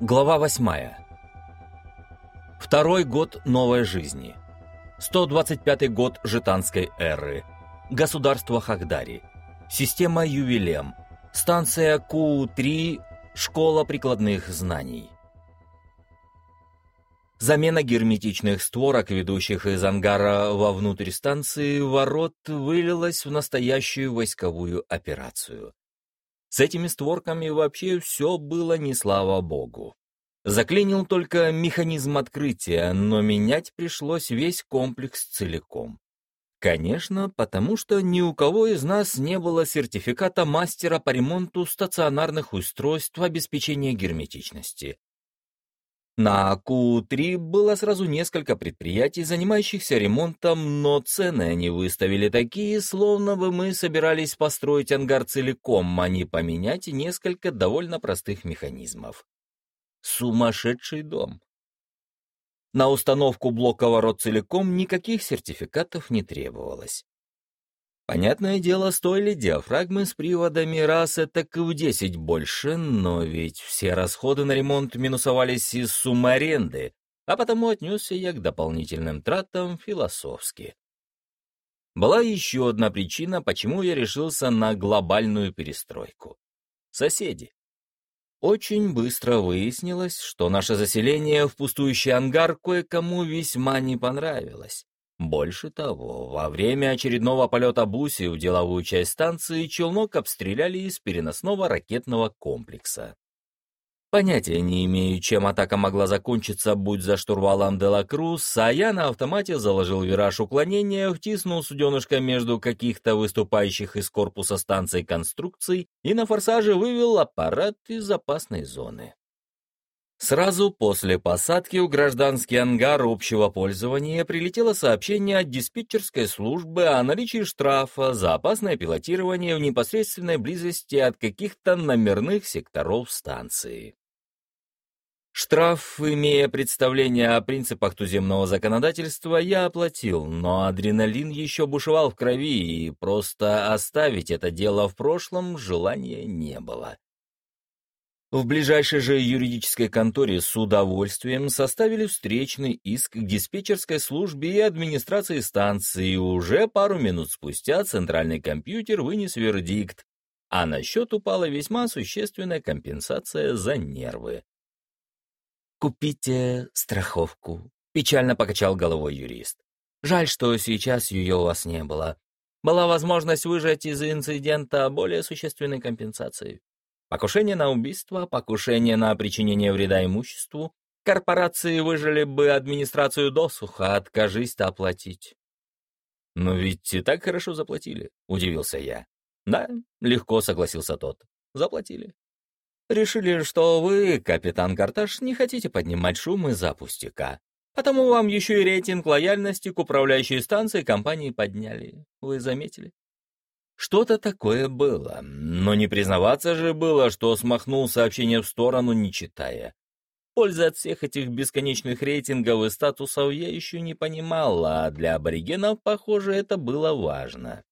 Глава восьмая. Второй год новой жизни. 125 год Житанской эры. Государство Хагдари. Система Ювелем. Станция Ку-3. Школа прикладных знаний. Замена герметичных створок, ведущих из ангара вовнутрь станции, ворот вылилась в настоящую войсковую операцию. С этими створками вообще все было не слава богу. Заклинил только механизм открытия, но менять пришлось весь комплекс целиком. Конечно, потому что ни у кого из нас не было сертификата мастера по ремонту стационарных устройств обеспечения герметичности. На АКУ-3 было сразу несколько предприятий, занимающихся ремонтом, но цены они выставили такие, словно бы мы собирались построить ангар целиком, а не поменять несколько довольно простых механизмов. Сумасшедший дом. На установку блока ворот целиком никаких сертификатов не требовалось. Понятное дело, стоили диафрагмы с приводами раз это в десять больше, но ведь все расходы на ремонт минусовались из суммы аренды, а потому отнесся я к дополнительным тратам философски. Была еще одна причина, почему я решился на глобальную перестройку. Соседи. Очень быстро выяснилось, что наше заселение в пустующий ангар кое-кому весьма не понравилось. Больше того, во время очередного полета Буси в деловую часть станции челнок обстреляли из переносного ракетного комплекса. Понятия не имею, чем атака могла закончиться, будь за штурвалом Дела Круз, а я на автомате заложил вираж уклонения, втиснул суденышко между каких-то выступающих из корпуса станции конструкций и на форсаже вывел аппарат из опасной зоны. Сразу после посадки у гражданский ангар общего пользования прилетело сообщение от диспетчерской службы о наличии штрафа за опасное пилотирование в непосредственной близости от каких-то номерных секторов станции. Штраф, имея представление о принципах туземного законодательства, я оплатил, но адреналин еще бушевал в крови, и просто оставить это дело в прошлом желания не было. В ближайшей же юридической конторе с удовольствием составили встречный иск к диспетчерской службе и администрации станции, и уже пару минут спустя центральный компьютер вынес вердикт, а на счет упала весьма существенная компенсация за нервы. «Купите страховку», — печально покачал головой юрист. «Жаль, что сейчас ее у вас не было. Была возможность выжать из инцидента более существенной компенсации. Покушение на убийство, покушение на причинение вреда имуществу. Корпорации выжили бы администрацию досуха, откажись-то оплатить. «Но ведь и так хорошо заплатили», — удивился я. «Да», — легко согласился тот. «Заплатили». «Решили, что вы, капитан Карташ, не хотите поднимать шум из-за пустяка. Потому вам еще и рейтинг лояльности к управляющей станции компании подняли. Вы заметили?» Что-то такое было, но не признаваться же было, что смахнул сообщение в сторону, не читая. Пользы от всех этих бесконечных рейтингов и статусов я еще не понимал, а для аборигенов, похоже, это было важно.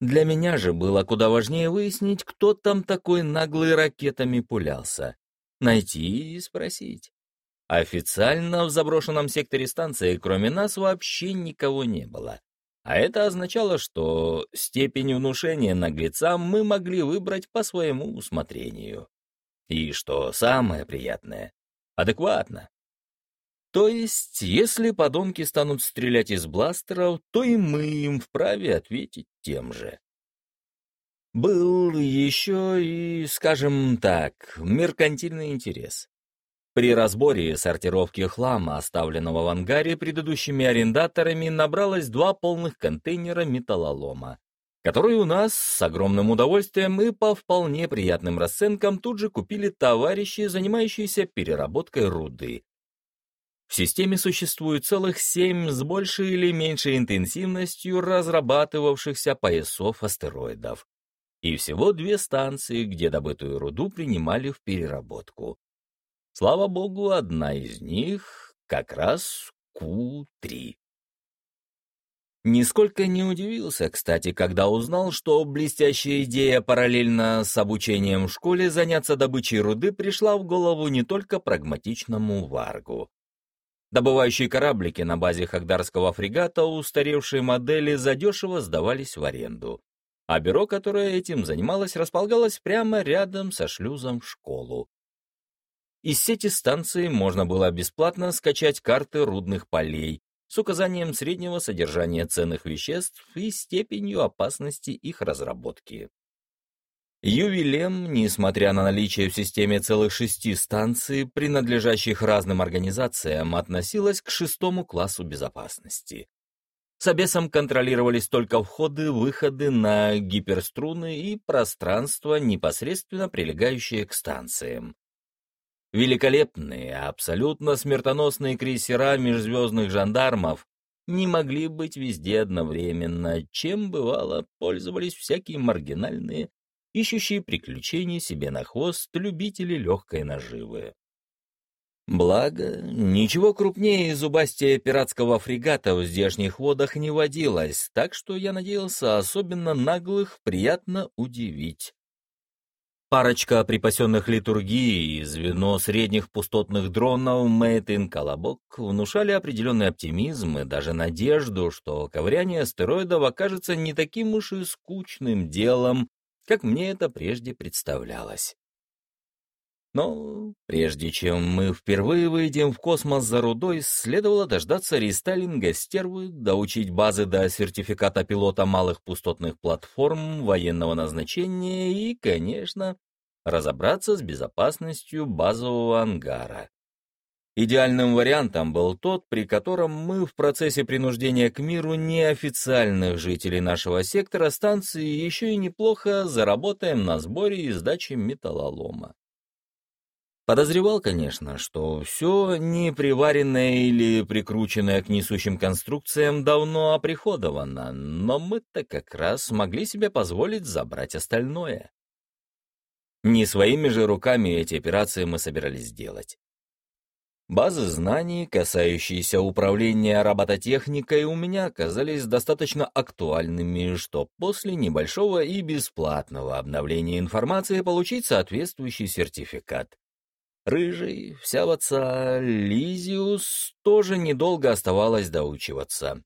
Для меня же было куда важнее выяснить, кто там такой наглый ракетами пулялся. Найти и спросить. Официально в заброшенном секторе станции, кроме нас, вообще никого не было. А это означало, что степень внушения наглецам мы могли выбрать по своему усмотрению. И что самое приятное — адекватно. То есть, если подонки станут стрелять из бластеров, то и мы им вправе ответить тем же. Был еще и, скажем так, меркантильный интерес. При разборе и сортировке хлама, оставленного в ангаре предыдущими арендаторами, набралось два полных контейнера металлолома, которые у нас с огромным удовольствием и по вполне приятным расценкам тут же купили товарищи, занимающиеся переработкой руды. В системе существует целых семь с большей или меньшей интенсивностью разрабатывавшихся поясов астероидов. И всего две станции, где добытую руду принимали в переработку. Слава богу, одна из них как раз Ку-3. Нисколько не удивился, кстати, когда узнал, что блестящая идея параллельно с обучением в школе заняться добычей руды пришла в голову не только прагматичному Варгу. Добывающие кораблики на базе Хагдарского фрегата устаревшие модели задешево сдавались в аренду, а бюро, которое этим занималось, располагалось прямо рядом со шлюзом в школу. Из сети станции можно было бесплатно скачать карты рудных полей, с указанием среднего содержания ценных веществ и степенью опасности их разработки. Ювелем, несмотря на наличие в системе целых шести станций, принадлежащих разным организациям, относилась к шестому классу безопасности. С обесом контролировались только входы-выходы на гиперструны и пространство, непосредственно прилегающее к станциям. Великолепные, абсолютно смертоносные крейсера межзвездных жандармов не могли быть везде одновременно, чем, бывало, пользовались всякие маргинальные, ищущие приключения себе на хвост любители легкой наживы. Благо, ничего крупнее зубастия пиратского фрегата в здешних водах не водилось, так что я надеялся особенно наглых приятно удивить. Парочка припасенных литургии и звено средних пустотных дронов Made in Колобок внушали определенный оптимизм и даже надежду, что ковыряние астероидов окажется не таким уж и скучным делом, как мне это прежде представлялось. Но прежде чем мы впервые выйдем в космос за рудой, следовало дождаться рестайлинга стервы, доучить базы до сертификата пилота малых пустотных платформ военного назначения и, конечно, разобраться с безопасностью базового ангара. Идеальным вариантом был тот, при котором мы в процессе принуждения к миру неофициальных жителей нашего сектора станции еще и неплохо заработаем на сборе и сдаче металлолома. Подозревал, конечно, что все не приваренное или прикрученное к несущим конструкциям давно оприходовано, но мы-то как раз могли себе позволить забрать остальное. Не своими же руками эти операции мы собирались делать. Базы знаний, касающиеся управления робототехникой, у меня оказались достаточно актуальными, что после небольшого и бесплатного обновления информации получить соответствующий сертификат. Рыжий, вся в отца, Лизиус тоже недолго оставалось доучиваться.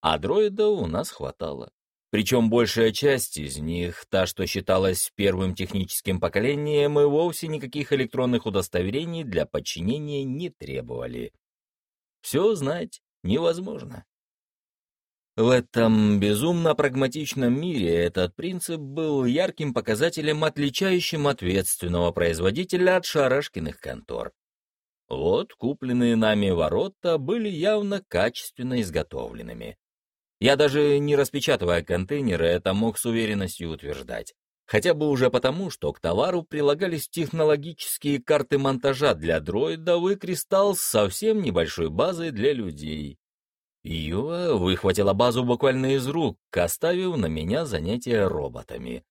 А дроида у нас хватало. Причем большая часть из них, та, что считалась первым техническим поколением, и вовсе никаких электронных удостоверений для подчинения не требовали. Все знать невозможно. В этом безумно прагматичном мире этот принцип был ярким показателем, отличающим ответственного производителя от шарашкиных контор. Вот купленные нами ворота были явно качественно изготовленными. Я даже не распечатывая контейнеры, это мог с уверенностью утверждать. Хотя бы уже потому, что к товару прилагались технологические карты монтажа для дроидов и кристалл с совсем небольшой базой для людей. Юа выхватила базу буквально из рук, оставив на меня занятия роботами.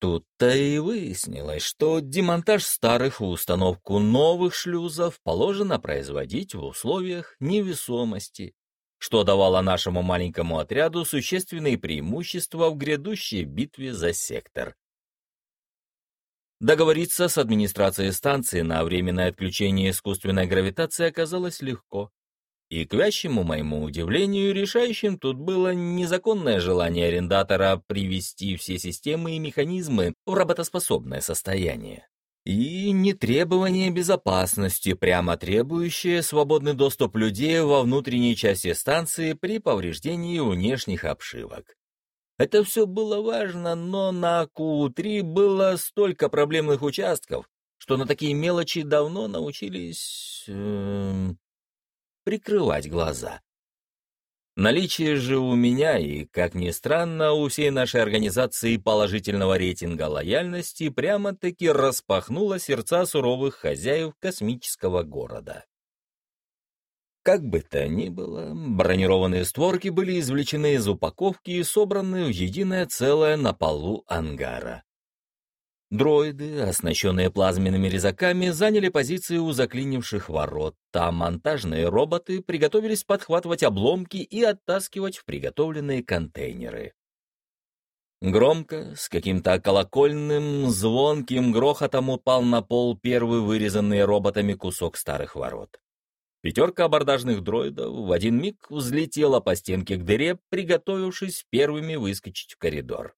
Тут-то и выяснилось, что демонтаж старых и установку новых шлюзов положено производить в условиях невесомости, что давало нашему маленькому отряду существенные преимущества в грядущей битве за сектор. Договориться с администрацией станции на временное отключение искусственной гравитации оказалось легко. И к вящему моему удивлению, решающим тут было незаконное желание арендатора привести все системы и механизмы в работоспособное состояние. И не требование безопасности, прямо требующее свободный доступ людей во внутренней части станции при повреждении внешних обшивок. Это все было важно, но на КУ-3 было столько проблемных участков, что на такие мелочи давно научились... Э, прикрывать глаза. Наличие же у меня и, как ни странно, у всей нашей организации положительного рейтинга лояльности прямо-таки распахнуло сердца суровых хозяев космического города. Как бы то ни было, бронированные створки были извлечены из упаковки и собраны в единое целое на полу ангара. Дроиды, оснащенные плазменными резаками, заняли позиции у заклинивших ворот, а монтажные роботы приготовились подхватывать обломки и оттаскивать в приготовленные контейнеры. Громко, с каким-то колокольным, звонким грохотом упал на пол первый вырезанный роботами кусок старых ворот. Пятерка абордажных дроидов в один миг взлетела по стенке к дыре, приготовившись первыми выскочить в коридор.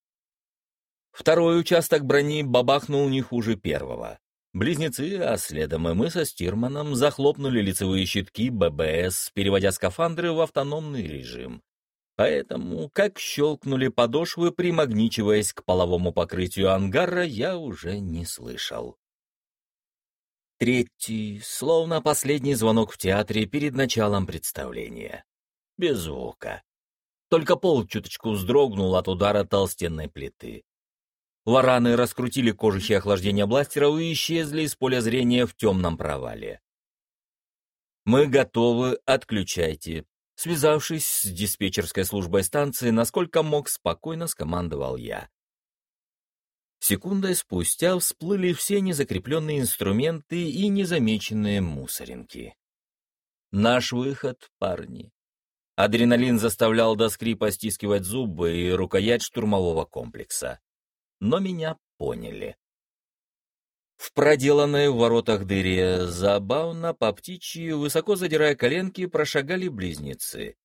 Второй участок брони бабахнул не хуже первого. Близнецы, а следом и мы со Стирманом захлопнули лицевые щитки ББС, переводя скафандры в автономный режим. Поэтому, как щелкнули подошвы, примагничиваясь к половому покрытию ангара, я уже не слышал. Третий, словно последний звонок в театре перед началом представления. Без звука. Только пол чуточку вздрогнул от удара толстенной плиты. Вараны раскрутили кожухи охлаждения бластеров и исчезли из поля зрения в темном провале. «Мы готовы, отключайте», Связавшись с диспетчерской службой станции, насколько мог, спокойно скомандовал я. Секундой спустя всплыли все незакрепленные инструменты и незамеченные мусоринки. Наш выход, парни. Адреналин заставлял до скрипа стискивать зубы и рукоять штурмового комплекса. Но меня поняли. В проделанной в воротах дыре, забавно по птичьи, высоко задирая коленки, прошагали близнецы.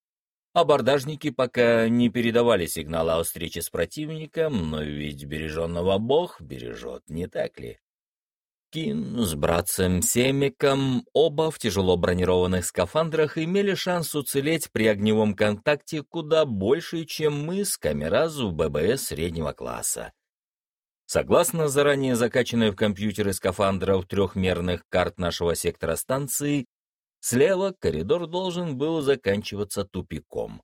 Абордажники пока не передавали сигнала о встрече с противником, но ведь береженного Бог бережет, не так ли? Кин с братцем Семиком, оба в тяжело бронированных скафандрах, имели шанс уцелеть при огневом контакте куда больше, чем мы с Камеразу ББС среднего класса. Согласно заранее закачанной в компьютеры скафандров трехмерных карт нашего сектора станции, слева коридор должен был заканчиваться тупиком.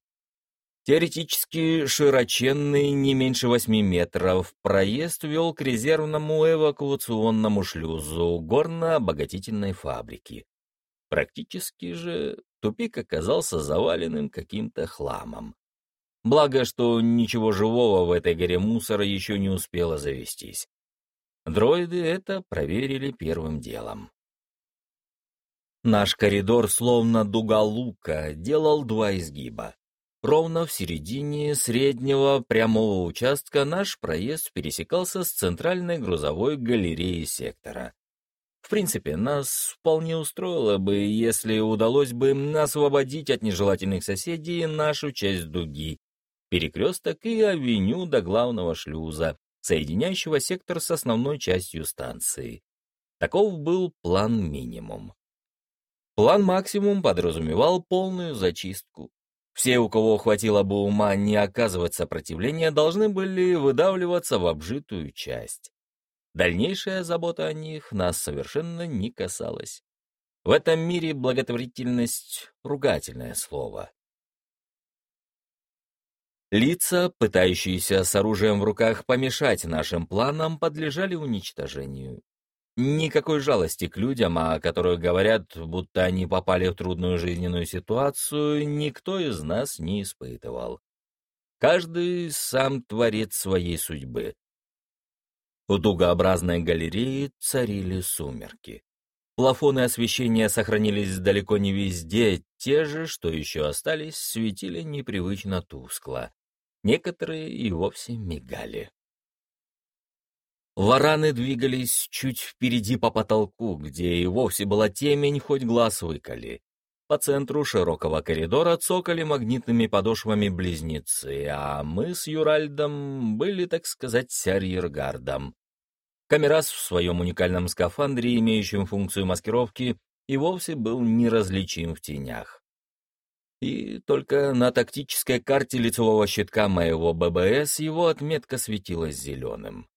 Теоретически широченный, не меньше восьми метров, проезд вел к резервному эвакуационному шлюзу горно-обогатительной фабрики. Практически же тупик оказался заваленным каким-то хламом. Благо, что ничего живого в этой горе мусора еще не успело завестись. Дроиды это проверили первым делом. Наш коридор, словно дуга лука, делал два изгиба. Ровно в середине среднего прямого участка наш проезд пересекался с центральной грузовой галереей сектора. В принципе, нас вполне устроило бы, если удалось бы освободить от нежелательных соседей нашу часть дуги, перекресток и авеню до главного шлюза, соединяющего сектор с основной частью станции. Таков был план минимум. План максимум подразумевал полную зачистку. Все, у кого хватило бы ума не оказывать сопротивления, должны были выдавливаться в обжитую часть. Дальнейшая забота о них нас совершенно не касалась. В этом мире благотворительность — ругательное слово. Лица, пытающиеся с оружием в руках помешать нашим планам, подлежали уничтожению. Никакой жалости к людям, о которых говорят, будто они попали в трудную жизненную ситуацию, никто из нас не испытывал. Каждый сам творец своей судьбы. У дугообразной галереи царили сумерки. Плафоны освещения сохранились далеко не везде, те же, что еще остались, светили непривычно тускло некоторые и вовсе мигали. Вараны двигались чуть впереди по потолку, где и вовсе была темень, хоть глаз выколи. По центру широкого коридора цокали магнитными подошвами близнецы, а мы с Юральдом были, так сказать, арьергардом. Камерас в своем уникальном скафандре, имеющем функцию маскировки, и вовсе был неразличим в тенях и только на тактической карте лицевого щитка моего ББС его отметка светилась зеленым.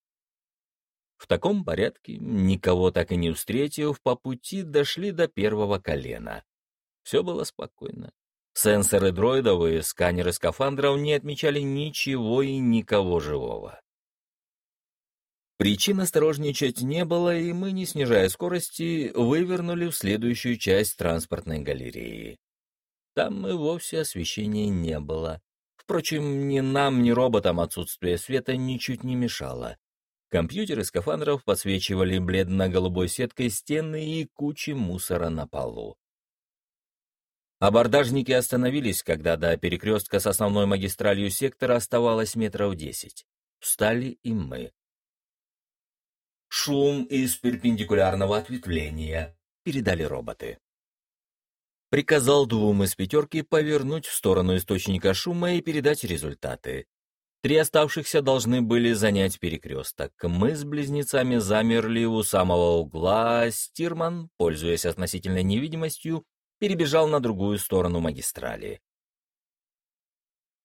В таком порядке, никого так и не встретив, по пути дошли до первого колена. Все было спокойно. Сенсоры дроидов и сканеры скафандров не отмечали ничего и никого живого. Причин осторожничать не было, и мы, не снижая скорости, вывернули в следующую часть транспортной галереи. Там и вовсе освещения не было. Впрочем, ни нам, ни роботам отсутствие света ничуть не мешало. Компьютеры скафандров подсвечивали бледно-голубой сеткой стены и кучи мусора на полу. Абордажники остановились, когда до перекрестка с основной магистралью сектора оставалось метров десять. Встали и мы. «Шум из перпендикулярного ответвления», — передали роботы. Приказал двум из пятерки повернуть в сторону источника шума и передать результаты. Три оставшихся должны были занять перекресток. Мы с близнецами замерли у самого угла, Стирман, пользуясь относительной невидимостью, перебежал на другую сторону магистрали.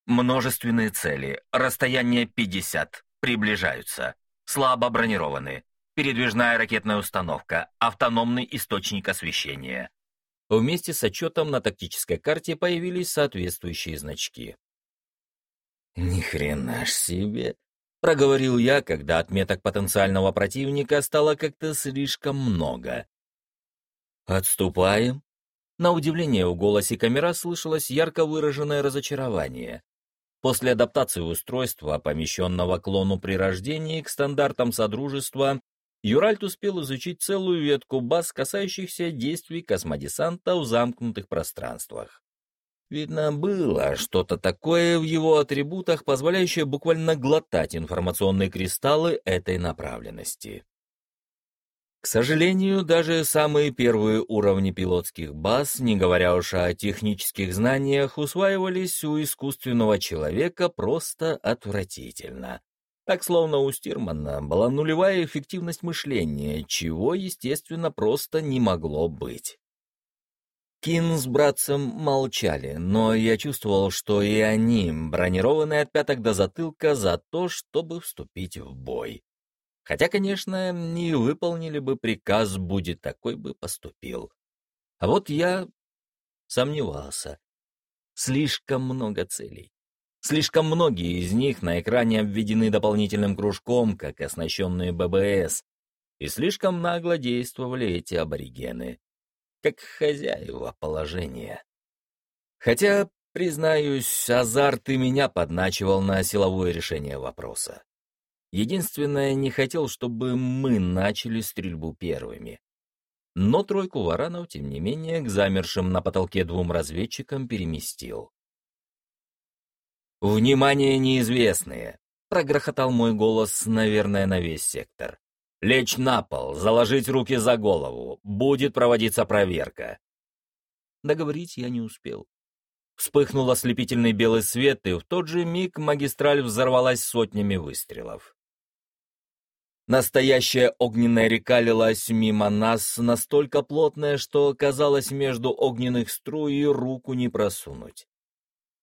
Множественные цели. Расстояние 50. Приближаются. Слабо бронированы. Передвижная ракетная установка. Автономный источник освещения. Вместе с отчетом на тактической карте появились соответствующие значки. «Ни хрена ж себе!» — проговорил я, когда отметок потенциального противника стало как-то слишком много. «Отступаем?» На удивление в голосе камера слышалось ярко выраженное разочарование. После адаптации устройства, помещенного клону при рождении к стандартам Содружества, Юральт успел изучить целую ветку баз, касающихся действий космодесанта в замкнутых пространствах. Видно, было что-то такое в его атрибутах, позволяющее буквально глотать информационные кристаллы этой направленности. К сожалению, даже самые первые уровни пилотских баз, не говоря уж о технических знаниях, усваивались у искусственного человека просто отвратительно. Так, словно у Стирмана была нулевая эффективность мышления, чего, естественно, просто не могло быть. Кин с братцем молчали, но я чувствовал, что и они, бронированные от пяток до затылка, за то, чтобы вступить в бой. Хотя, конечно, не выполнили бы приказ, будет такой бы поступил. А вот я сомневался. Слишком много целей. Слишком многие из них на экране обведены дополнительным кружком, как оснащенные ББС, и слишком нагло действовали эти аборигены, как хозяева положения. Хотя, признаюсь, азарт и меня подначивал на силовое решение вопроса. Единственное, не хотел, чтобы мы начали стрельбу первыми. Но тройку варанов, тем не менее, к замершим на потолке двум разведчикам переместил. «Внимание, неизвестные!» — прогрохотал мой голос, наверное, на весь сектор. «Лечь на пол, заложить руки за голову. Будет проводиться проверка». Договорить я не успел. Вспыхнул ослепительный белый свет, и в тот же миг магистраль взорвалась сотнями выстрелов. Настоящая огненная река лилась мимо нас, настолько плотная, что казалось между огненных струй руку не просунуть.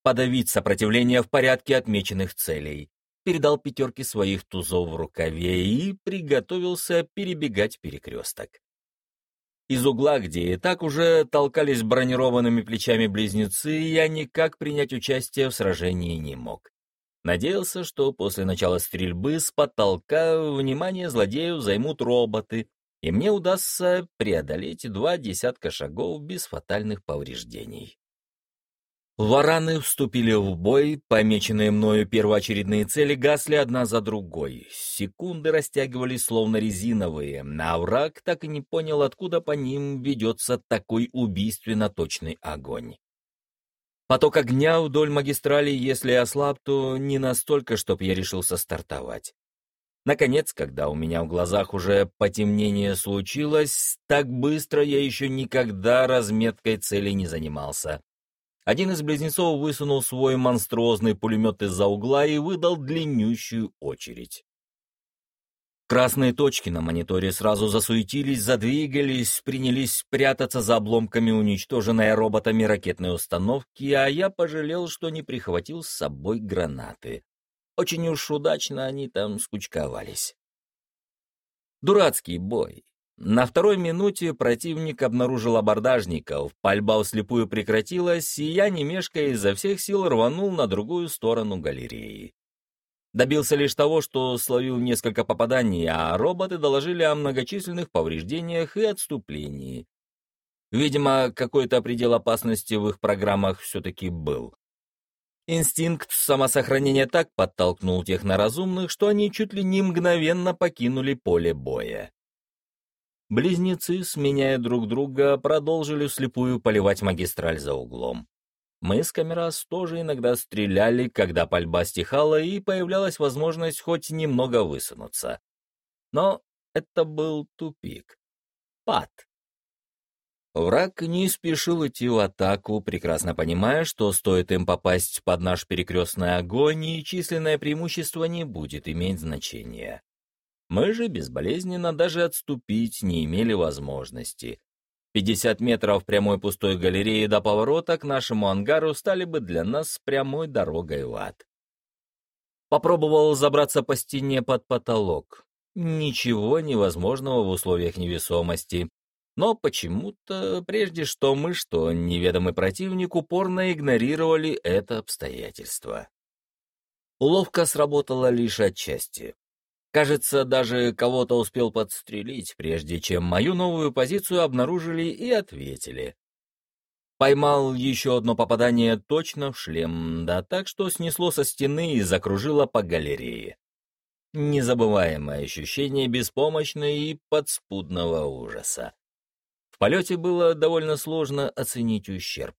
Подавить сопротивление в порядке отмеченных целей. Передал пятерки своих тузов в рукаве и приготовился перебегать перекресток. Из угла, где и так уже толкались бронированными плечами близнецы, я никак принять участие в сражении не мог. Надеялся, что после начала стрельбы с потолка внимание злодеев займут роботы, и мне удастся преодолеть два десятка шагов без фатальных повреждений. Вараны вступили в бой, помеченные мною первоочередные цели гасли одна за другой. Секунды растягивались словно резиновые, а враг так и не понял, откуда по ним ведется такой убийственно точный огонь. Поток огня вдоль магистрали, если ослаб, то не настолько, чтоб я решился стартовать. Наконец, когда у меня в глазах уже потемнение случилось, так быстро я еще никогда разметкой цели не занимался. Один из близнецов высунул свой монструозный пулемет из-за угла и выдал длиннющую очередь. Красные точки на мониторе сразу засуетились, задвигались, принялись прятаться за обломками уничтоженной роботами ракетной установки, а я пожалел, что не прихватил с собой гранаты. Очень уж удачно они там скучковались. Дурацкий бой. На второй минуте противник обнаружил абордажников, пальба вслепую прекратилась, и я, не мешкая, изо всех сил рванул на другую сторону галереи. Добился лишь того, что словил несколько попаданий, а роботы доложили о многочисленных повреждениях и отступлении. Видимо, какой-то предел опасности в их программах все-таки был. Инстинкт самосохранения так подтолкнул техноразумных, что они чуть ли не мгновенно покинули поле боя. Близнецы, сменяя друг друга, продолжили слепую поливать магистраль за углом. Мы с Камерас тоже иногда стреляли, когда пальба стихала и появлялась возможность хоть немного высунуться. Но это был тупик. Пад. Враг не спешил идти в атаку, прекрасно понимая, что стоит им попасть под наш перекрестный огонь, и численное преимущество не будет иметь значения. Мы же безболезненно даже отступить не имели возможности. 50 метров прямой пустой галереи до поворота к нашему ангару стали бы для нас прямой дорогой в ад. Попробовал забраться по стене под потолок. Ничего невозможного в условиях невесомости. Но почему-то, прежде что мы, что неведомый противник, упорно игнорировали это обстоятельство. Уловка сработала лишь отчасти. Кажется, даже кого-то успел подстрелить, прежде чем мою новую позицию обнаружили и ответили. Поймал еще одно попадание точно в шлем, да так, что снесло со стены и закружило по галерее. Незабываемое ощущение беспомощного и подспудного ужаса. В полете было довольно сложно оценить ущерб.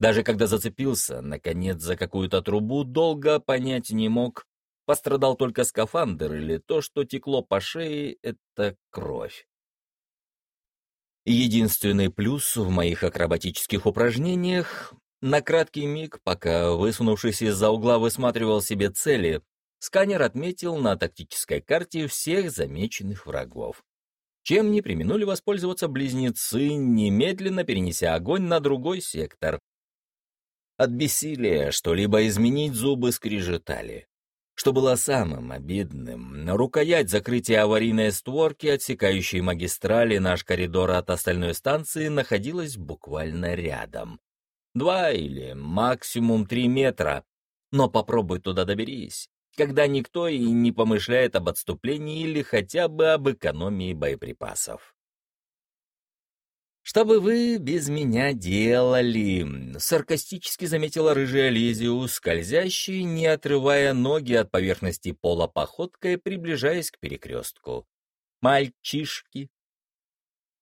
Даже когда зацепился, наконец, за какую-то трубу, долго понять не мог, Пострадал только скафандр или то, что текло по шее — это кровь. Единственный плюс в моих акробатических упражнениях — на краткий миг, пока, высунувшись из-за угла, высматривал себе цели, сканер отметил на тактической карте всех замеченных врагов. Чем не применули воспользоваться близнецы, немедленно перенеся огонь на другой сектор. От бессилия что-либо изменить зубы скрежетали. Что было самым обидным, рукоять закрытия аварийной створки, отсекающей магистрали наш коридор от остальной станции, находилась буквально рядом. Два или максимум три метра. Но попробуй туда доберись, когда никто и не помышляет об отступлении или хотя бы об экономии боеприпасов. «Что бы вы без меня делали?» — саркастически заметила рыжая Лизиус, скользящий, не отрывая ноги от поверхности пола походкой, приближаясь к перекрестку. «Мальчишки!»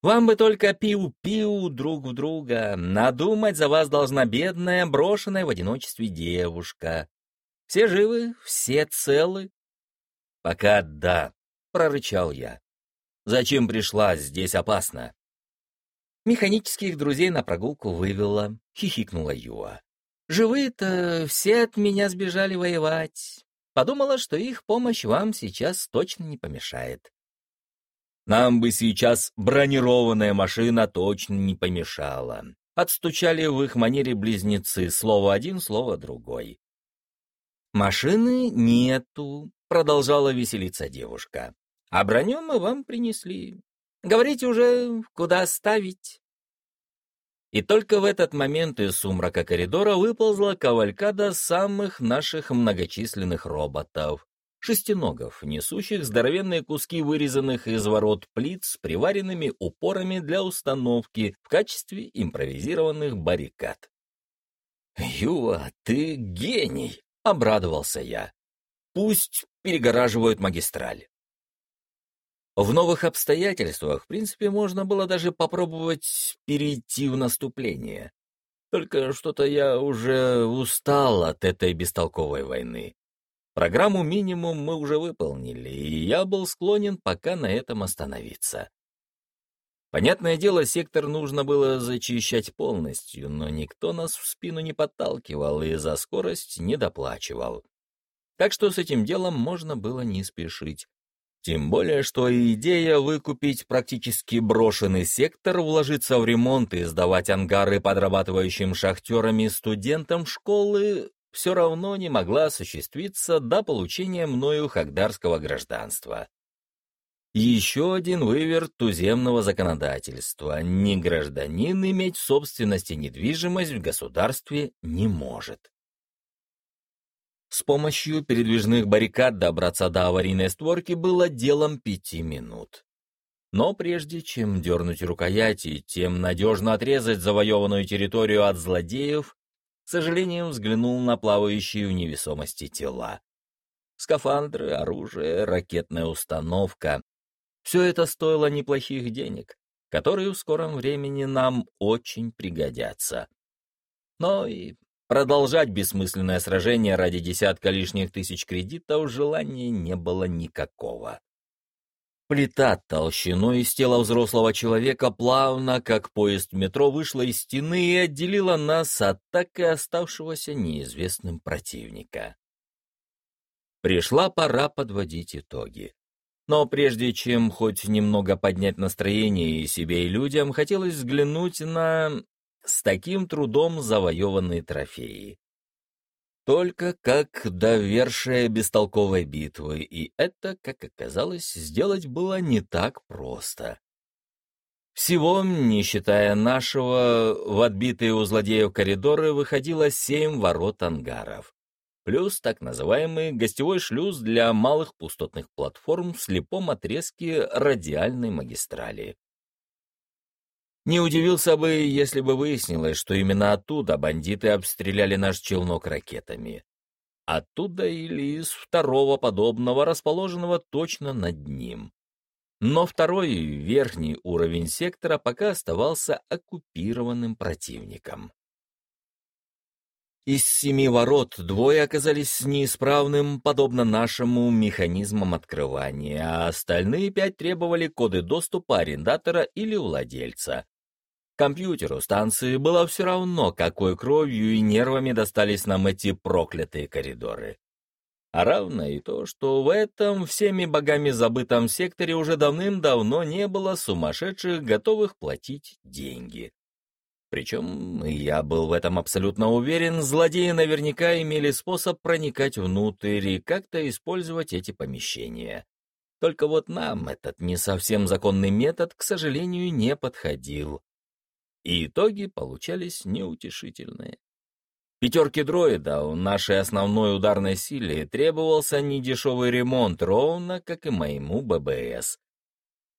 «Вам бы только пиу-пиу друг в друга. Надумать за вас должна бедная, брошенная в одиночестве девушка. Все живы? Все целы?» «Пока да», — прорычал я. «Зачем пришла? Здесь опасно». Механических друзей на прогулку вывела, хихикнула Юа. Живые-то все от меня сбежали воевать. Подумала, что их помощь вам сейчас точно не помешает. Нам бы сейчас бронированная машина точно не помешала. Отстучали в их манере близнецы, слово один, слово другой. «Машины нету», — продолжала веселиться девушка. «А броню мы вам принесли. Говорите уже, куда ставить?» И только в этот момент из сумрака коридора выползла кавалькада самых наших многочисленных роботов, шестиногов, несущих здоровенные куски вырезанных из ворот плит с приваренными упорами для установки в качестве импровизированных баррикад. «Юа, ты гений!» — обрадовался я. «Пусть перегораживают магистраль. В новых обстоятельствах, в принципе, можно было даже попробовать перейти в наступление. Только что-то я уже устал от этой бестолковой войны. Программу минимум мы уже выполнили, и я был склонен пока на этом остановиться. Понятное дело, сектор нужно было зачищать полностью, но никто нас в спину не подталкивал и за скорость не доплачивал. Так что с этим делом можно было не спешить. Тем более, что идея выкупить практически брошенный сектор, вложиться в ремонт и сдавать ангары подрабатывающим шахтерами студентам школы все равно не могла осуществиться до получения мною хагдарского гражданства. Еще один выверт туземного законодательства. Ни гражданин иметь в собственности недвижимость в государстве не может. С помощью передвижных баррикад добраться до аварийной створки было делом пяти минут. Но прежде чем дернуть рукояти, тем надежно отрезать завоеванную территорию от злодеев, сожалением взглянул на плавающие в невесомости тела. Скафандры, оружие, ракетная установка — все это стоило неплохих денег, которые в скором времени нам очень пригодятся. Но и продолжать бессмысленное сражение ради десятка лишних тысяч кредитов желания не было никакого. Плита толщиной из тела взрослого человека плавно, как поезд метро, вышла из стены и отделила нас от так и оставшегося неизвестным противника. Пришла пора подводить итоги. Но прежде чем хоть немного поднять настроение и себе, и людям, хотелось взглянуть на с таким трудом завоеванные трофеи только как довершие бестолковой битвы, и это, как оказалось, сделать было не так просто. Всего, не считая нашего, в отбитые у злодеев коридоры выходило семь ворот ангаров, плюс так называемый гостевой шлюз для малых пустотных платформ в слепом отрезке радиальной магистрали. Не удивился бы, если бы выяснилось, что именно оттуда бандиты обстреляли наш челнок ракетами. Оттуда или из второго подобного, расположенного точно над ним. Но второй, верхний уровень сектора пока оставался оккупированным противником. Из семи ворот двое оказались неисправным, подобно нашему, механизмам открывания, а остальные пять требовали коды доступа арендатора или владельца. Компьютеру станции было все равно, какой кровью и нервами достались нам эти проклятые коридоры. А равно и то, что в этом всеми богами забытом секторе уже давным-давно не было сумасшедших, готовых платить деньги. Причем, я был в этом абсолютно уверен, злодеи наверняка имели способ проникать внутрь и как-то использовать эти помещения. Только вот нам этот не совсем законный метод, к сожалению, не подходил и итоги получались неутешительные. Пятерки дроида у нашей основной ударной силе требовался недешевый ремонт, ровно как и моему ББС.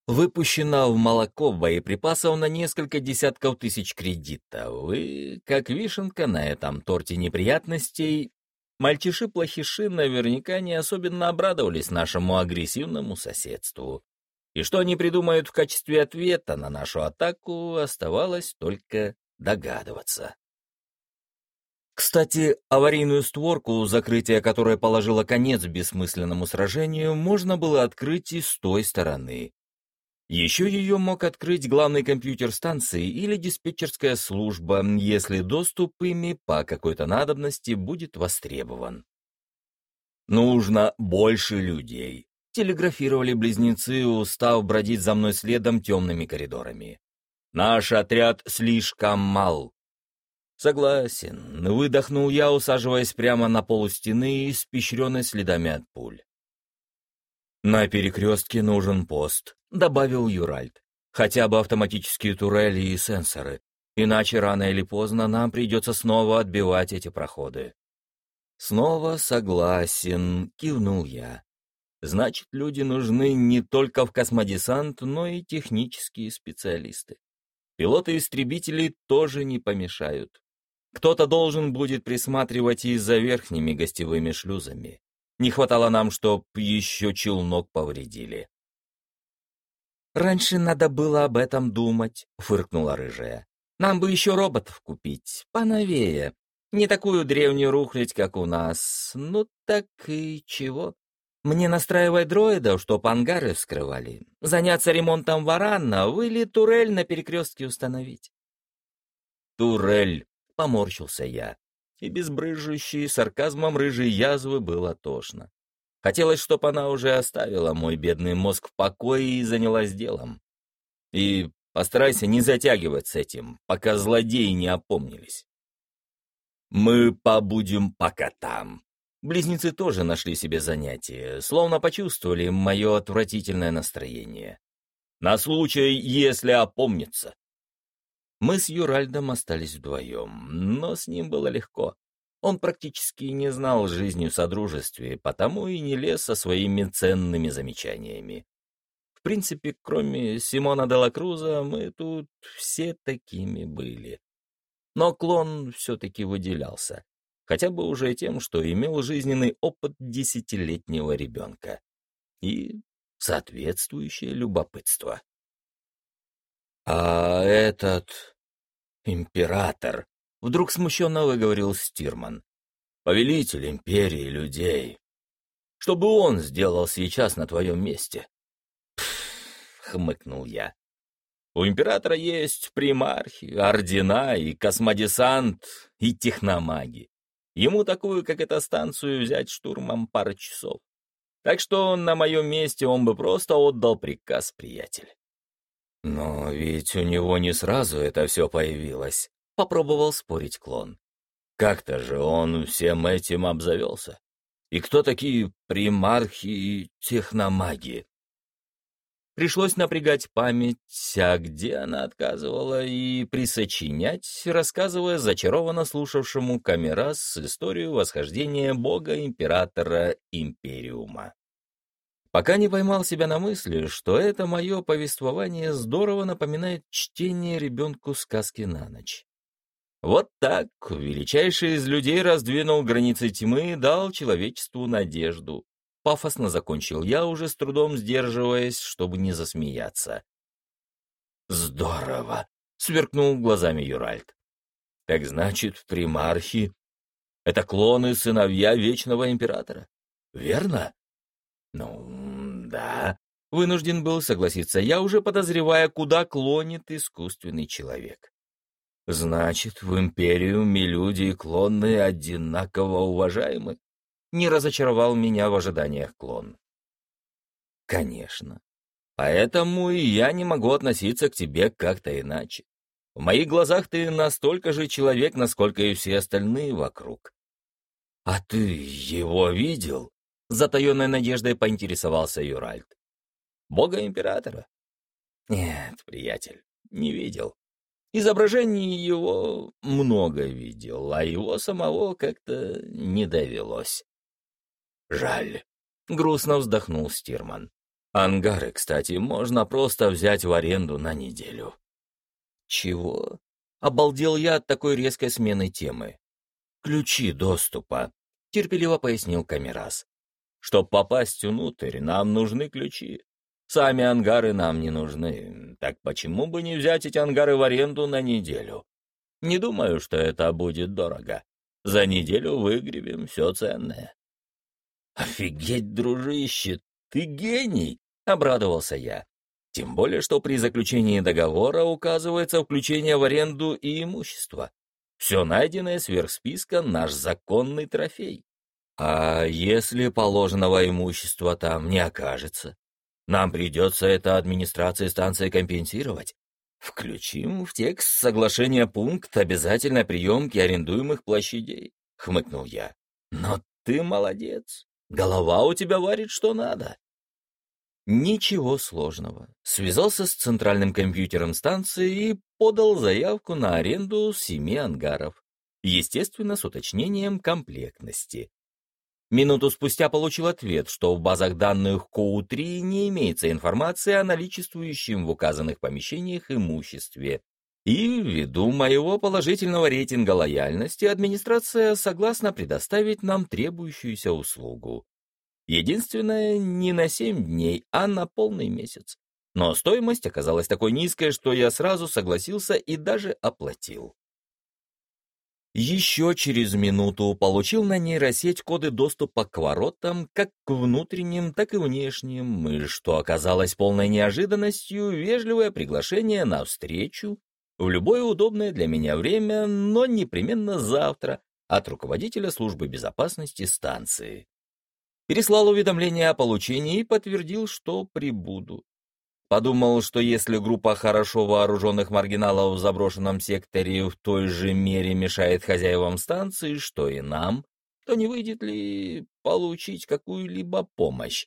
Выпущено в молоко боеприпасов на несколько десятков тысяч кредитов, и, как вишенка на этом торте неприятностей, мальчиши-плохиши наверняка не особенно обрадовались нашему агрессивному соседству. И что они придумают в качестве ответа на нашу атаку, оставалось только догадываться. Кстати, аварийную створку, закрытие которой положило конец бессмысленному сражению, можно было открыть и с той стороны. Еще ее мог открыть главный компьютер станции или диспетчерская служба, если доступ ими по какой-то надобности будет востребован. Нужно больше людей телеграфировали близнецы, устав бродить за мной следом темными коридорами. «Наш отряд слишком мал». «Согласен», — выдохнул я, усаживаясь прямо на полу стены, испещренной следами от пуль. «На перекрестке нужен пост», — добавил Юральд. «Хотя бы автоматические турели и сенсоры. Иначе рано или поздно нам придется снова отбивать эти проходы». «Снова согласен», — кивнул я. Значит, люди нужны не только в космодесант, но и технические специалисты. Пилоты истребителей тоже не помешают. Кто-то должен будет присматривать и за верхними гостевыми шлюзами. Не хватало нам, чтоб еще челнок повредили. «Раньше надо было об этом думать», — фыркнула рыжая. «Нам бы еще роботов купить, поновее. Не такую древнюю рухлядь, как у нас. Ну так и чего?» Мне настраивать дроидов, чтоб ангары вскрывали, заняться ремонтом варанов или турель на перекрестке установить. Турель, поморщился я, и без брыжущей сарказмом рыжей язвы было тошно. Хотелось, чтоб она уже оставила мой бедный мозг в покое и занялась делом. И постарайся не затягивать с этим, пока злодеи не опомнились. «Мы побудем пока там», Близнецы тоже нашли себе занятие, словно почувствовали мое отвратительное настроение. На случай, если опомнится. Мы с Юральдом остались вдвоем, но с ним было легко. Он практически не знал жизни в содружестве, потому и не лез со своими ценными замечаниями. В принципе, кроме Симона Делакруза, мы тут все такими были. Но клон все-таки выделялся, хотя бы уже тем, что имел жизненный опыт десятилетнего ребенка и соответствующее любопытство. «А этот... император...» — вдруг смущенно выговорил Стирман. «Повелитель империи людей. Что бы он сделал сейчас на твоем месте?» хмыкнул я. У императора есть примархи, ордена и космодесант, и техномаги. Ему такую, как эта станцию, взять штурмом пару часов. Так что на моем месте он бы просто отдал приказ, приятель. Но ведь у него не сразу это все появилось, — попробовал спорить клон. Как-то же он всем этим обзавелся. И кто такие примархи и техномаги? Пришлось напрягать память, а где она отказывала, и присочинять, рассказывая зачарованно слушавшему Камерас историю восхождения бога-императора Империума. Пока не поймал себя на мысли, что это мое повествование здорово напоминает чтение ребенку сказки на ночь. Вот так величайший из людей раздвинул границы тьмы и дал человечеству надежду, Пафосно закончил я, уже с трудом сдерживаясь, чтобы не засмеяться. «Здорово!» — сверкнул глазами Юральд. «Так значит, примархи — это клоны сыновья Вечного Императора, верно?» «Ну, да», — вынужден был согласиться я, уже подозревая, куда клонит искусственный человек. «Значит, в Империуме люди и клоны одинаково уважаемы?» Не разочаровал меня в ожиданиях клон. Конечно. Поэтому и я не могу относиться к тебе как-то иначе. В моих глазах ты настолько же человек, насколько и все остальные вокруг. А ты его видел? Затаенной надеждой поинтересовался Юральд. Бога императора? Нет, приятель, не видел. Изображений его много видел, а его самого как-то не довелось. Жаль. Грустно вздохнул Стирман. Ангары, кстати, можно просто взять в аренду на неделю. Чего? Обалдел я от такой резкой смены темы. Ключи доступа, терпеливо пояснил Камерас. Чтоб попасть внутрь, нам нужны ключи. Сами ангары нам не нужны. Так почему бы не взять эти ангары в аренду на неделю? Не думаю, что это будет дорого. За неделю выгребем все ценное. «Офигеть, дружище, ты гений!» — обрадовался я. Тем более, что при заключении договора указывается включение в аренду и имущество. Все найденное сверх списка — наш законный трофей. А если положенного имущества там не окажется? Нам придется это администрации станции компенсировать. Включим в текст соглашения пункт обязательной приемки арендуемых площадей, — хмыкнул я. Но ты молодец. Голова у тебя варит что надо. Ничего сложного. Связался с центральным компьютером станции и подал заявку на аренду семи ангаров. Естественно, с уточнением комплектности. Минуту спустя получил ответ, что в базах данных КОУ-3 не имеется информации о наличествующем в указанных помещениях имуществе. И ввиду моего положительного рейтинга лояльности администрация согласна предоставить нам требующуюся услугу. Единственное, не на семь дней, а на полный месяц. Но стоимость оказалась такой низкой, что я сразу согласился и даже оплатил. Еще через минуту получил на нейросеть коды доступа к воротам, как к внутренним, так и внешним, и, что оказалось полной неожиданностью, вежливое приглашение на встречу в любое удобное для меня время, но непременно завтра, от руководителя службы безопасности станции. Переслал уведомление о получении и подтвердил, что прибуду. Подумал, что если группа хорошо вооруженных маргиналов в заброшенном секторе в той же мере мешает хозяевам станции, что и нам, то не выйдет ли получить какую-либо помощь.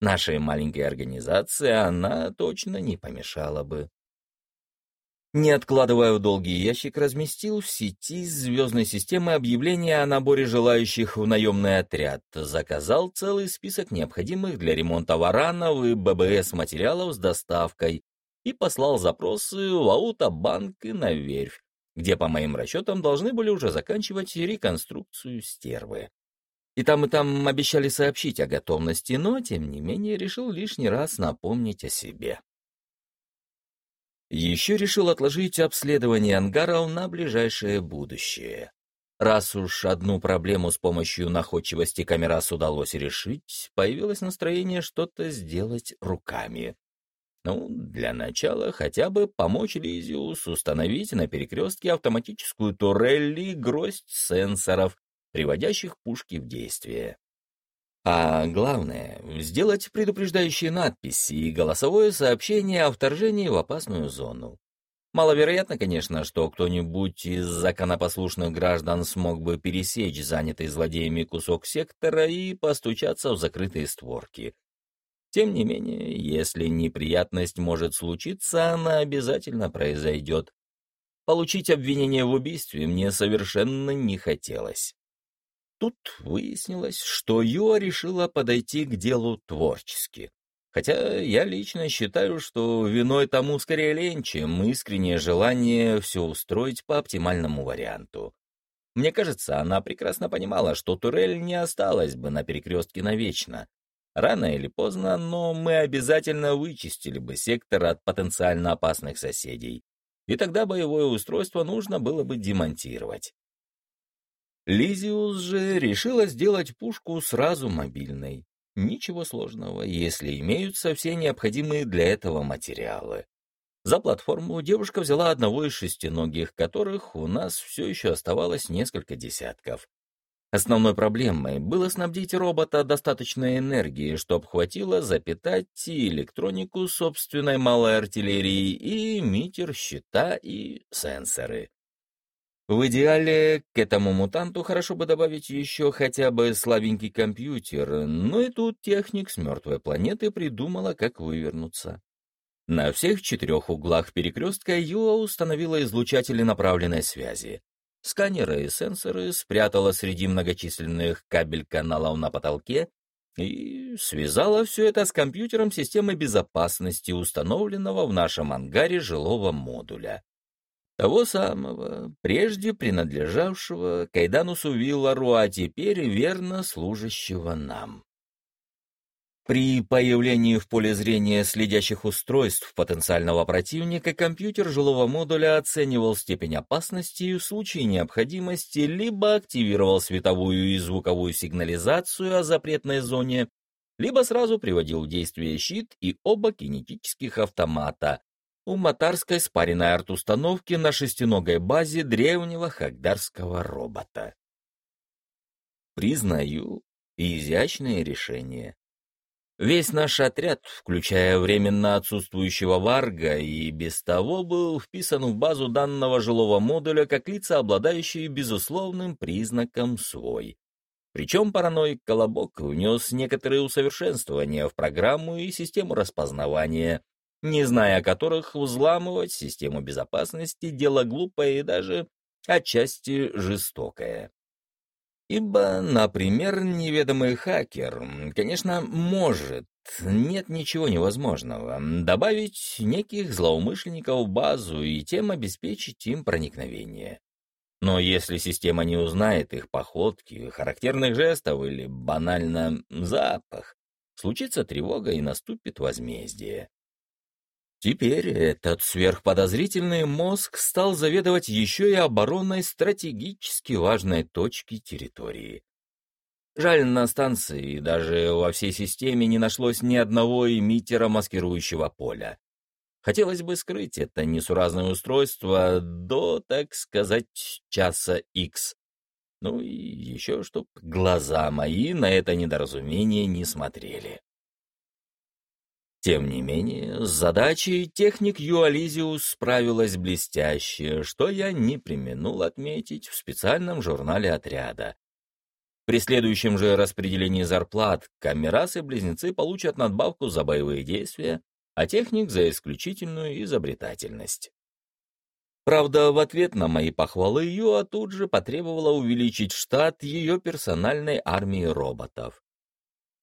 Нашей маленькой организации она точно не помешала бы. Не откладывая в долгий ящик, разместил в сети звездной системы объявление о наборе желающих в наемный отряд, заказал целый список необходимых для ремонта варанов и ББС материалов с доставкой и послал запросы в Аутобанк и на верфь, где, по моим расчетам, должны были уже заканчивать реконструкцию стервы. И там, и там обещали сообщить о готовности, но, тем не менее, решил лишний раз напомнить о себе. Еще решил отложить обследование ангаров на ближайшее будущее. Раз уж одну проблему с помощью находчивости камерас удалось решить, появилось настроение что-то сделать руками. Ну, для начала хотя бы помочь Лизиус установить на перекрестке автоматическую турель и гроздь сенсоров, приводящих пушки в действие. А главное, сделать предупреждающие надписи и голосовое сообщение о вторжении в опасную зону. Маловероятно, конечно, что кто-нибудь из законопослушных граждан смог бы пересечь занятый злодеями кусок сектора и постучаться в закрытые створки. Тем не менее, если неприятность может случиться, она обязательно произойдет. Получить обвинение в убийстве мне совершенно не хотелось. Тут выяснилось, что Юа решила подойти к делу творчески. Хотя я лично считаю, что виной тому скорее лень, чем искреннее желание все устроить по оптимальному варианту. Мне кажется, она прекрасно понимала, что турель не осталась бы на перекрестке навечно. Рано или поздно, но мы обязательно вычистили бы сектор от потенциально опасных соседей, и тогда боевое устройство нужно было бы демонтировать. Лизиус же решила сделать пушку сразу мобильной. Ничего сложного, если имеются все необходимые для этого материалы. За платформу девушка взяла одного из шестиногих, которых у нас все еще оставалось несколько десятков. Основной проблемой было снабдить робота достаточной энергии, чтобы хватило запитать и электронику собственной малой артиллерии, и эмиттер, щита и сенсоры. В идеале к этому мутанту хорошо бы добавить еще хотя бы слабенький компьютер, но и тут техник с мертвой планеты придумала, как вывернуться. На всех четырех углах перекрестка Юа установила излучатели направленной связи. Сканеры и сенсоры спрятала среди многочисленных кабель-каналов на потолке и связала все это с компьютером системы безопасности, установленного в нашем ангаре жилого модуля. Того самого, прежде принадлежавшего Кайданусу Виллару, а теперь верно служащего нам. При появлении в поле зрения следящих устройств потенциального противника компьютер жилого модуля оценивал степень опасности и в случае необходимости либо активировал световую и звуковую сигнализацию о запретной зоне, либо сразу приводил в действие щит и оба кинетических автомата, у Матарской спаренной арт-установки на шестиногой базе древнего хагдарского робота. Признаю, изящное решение. Весь наш отряд, включая временно отсутствующего Варга, и без того был вписан в базу данного жилого модуля как лица, обладающие безусловным признаком свой. Причем параноик Колобок внес некоторые усовершенствования в программу и систему распознавания, не зная о которых взламывать систему безопасности — дело глупое и даже отчасти жестокое. Ибо, например, неведомый хакер, конечно, может, нет ничего невозможного, добавить неких злоумышленников в базу и тем обеспечить им проникновение. Но если система не узнает их походки, характерных жестов или, банально, запах, случится тревога и наступит возмездие. Теперь этот сверхподозрительный мозг стал заведовать еще и обороной стратегически важной точки территории. Жаль, на станции даже во всей системе не нашлось ни одного эмиттера маскирующего поля. Хотелось бы скрыть это несуразное устройство до, так сказать, часа X. Ну и еще чтоб глаза мои на это недоразумение не смотрели. Тем не менее, с задачей техник Юализиус справилась блестяще, что я не применул отметить в специальном журнале отряда. При следующем же распределении зарплат камерасы-близнецы получат надбавку за боевые действия, а техник за исключительную изобретательность. Правда, в ответ на мои похвалы Юа тут же потребовала увеличить штат ее персональной армии роботов.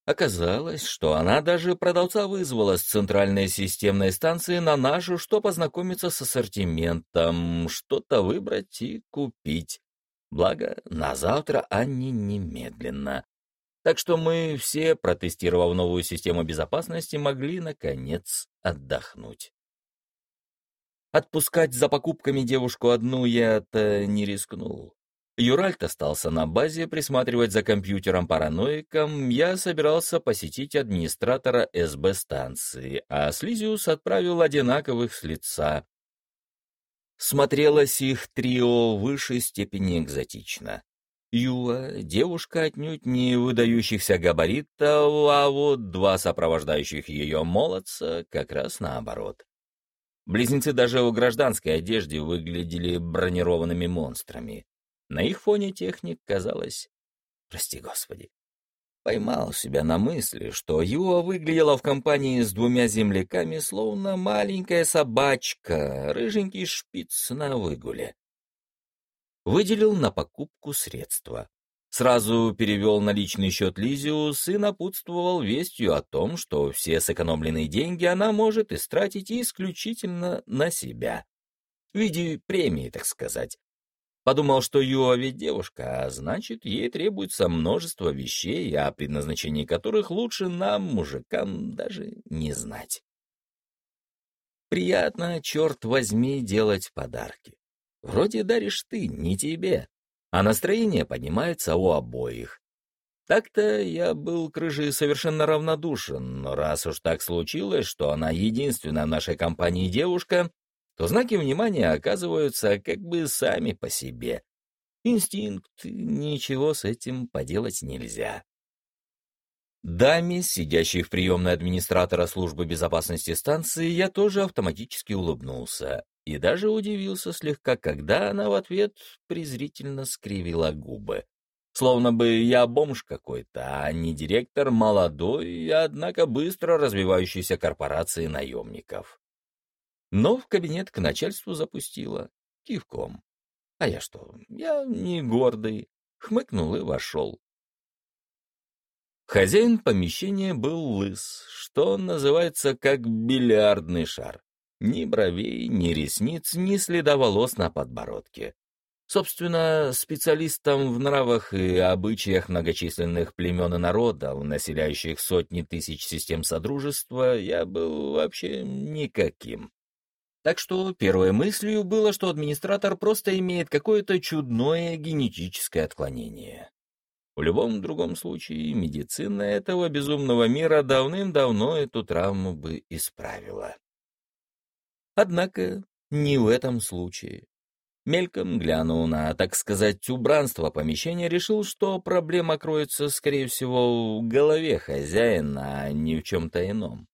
Оказалось, что она даже продавца вызвала с центральной системной станции на нашу, что познакомиться с ассортиментом, что-то выбрать и купить. Благо, на завтра, не немедленно. Так что мы все, протестировав новую систему безопасности, могли, наконец, отдохнуть. Отпускать за покупками девушку одну я-то не рискнул. Юральт остался на базе присматривать за компьютером-параноиком, я собирался посетить администратора СБ-станции, а Слизиус отправил одинаковых с лица. Смотрелось их трио в высшей степени экзотично. Юла — девушка отнюдь не выдающихся габаритов, а вот два сопровождающих ее молодца как раз наоборот. Близнецы даже в гражданской одежде выглядели бронированными монстрами. На их фоне техник, казалось, прости господи, поймал себя на мысли, что Юа выглядела в компании с двумя земляками, словно маленькая собачка, рыженький шпиц на выгуле. Выделил на покупку средства. Сразу перевел на личный счет Лизиус и напутствовал вестью о том, что все сэкономленные деньги она может истратить исключительно на себя. В виде премии, так сказать, Подумал, что Юа ведь девушка, а значит, ей требуется множество вещей, о предназначении которых лучше нам, мужикам, даже не знать. Приятно, черт возьми, делать подарки. Вроде даришь ты, не тебе, а настроение поднимается у обоих. Так-то я был к рыже совершенно равнодушен, но раз уж так случилось, что она единственная в нашей компании девушка, то знаки внимания оказываются как бы сами по себе. Инстинкт, ничего с этим поделать нельзя. Даме, сидящей в приемной администратора службы безопасности станции, я тоже автоматически улыбнулся и даже удивился слегка, когда она в ответ презрительно скривила губы. Словно бы я бомж какой-то, а не директор молодой, однако быстро развивающейся корпорации наемников но в кабинет к начальству запустила кивком. А я что, я не гордый, хмыкнул и вошел. Хозяин помещения был лыс, что называется как бильярдный шар. Ни бровей, ни ресниц, ни следа волос на подбородке. Собственно, специалистом в нравах и обычаях многочисленных племен и народов, населяющих сотни тысяч систем Содружества, я был вообще никаким. Так что первой мыслью было, что администратор просто имеет какое-то чудное генетическое отклонение. В любом другом случае, медицина этого безумного мира давным-давно эту травму бы исправила. Однако не в этом случае. Мельком глянул на, так сказать, убранство помещения, решил, что проблема кроется, скорее всего, в голове хозяина, а не в чем-то ином.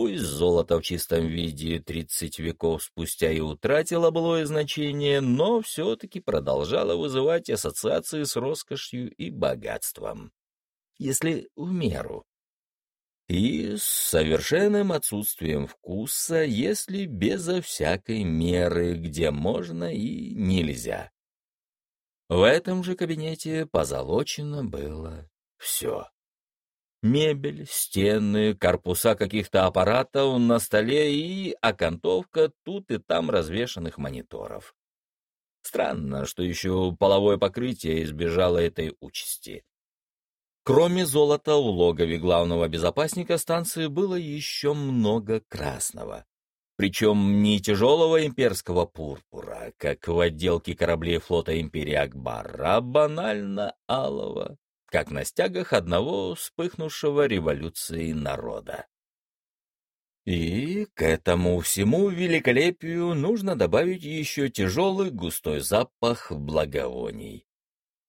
Пусть золото в чистом виде 30 веков спустя и утратило былое значение, но все-таки продолжало вызывать ассоциации с роскошью и богатством. Если в меру. И с совершенным отсутствием вкуса, если безо всякой меры, где можно и нельзя. В этом же кабинете позолочено было все. Мебель, стены, корпуса каких-то аппаратов на столе и окантовка тут и там развешанных мониторов. Странно, что еще половое покрытие избежало этой участи. Кроме золота, у логове главного безопасника станции было еще много красного. Причем не тяжелого имперского пурпура, как в отделке кораблей флота империи Акбар, а банально алого, как на стягах одного вспыхнувшего революции народа. И к этому всему великолепию нужно добавить еще тяжелый густой запах благовоний.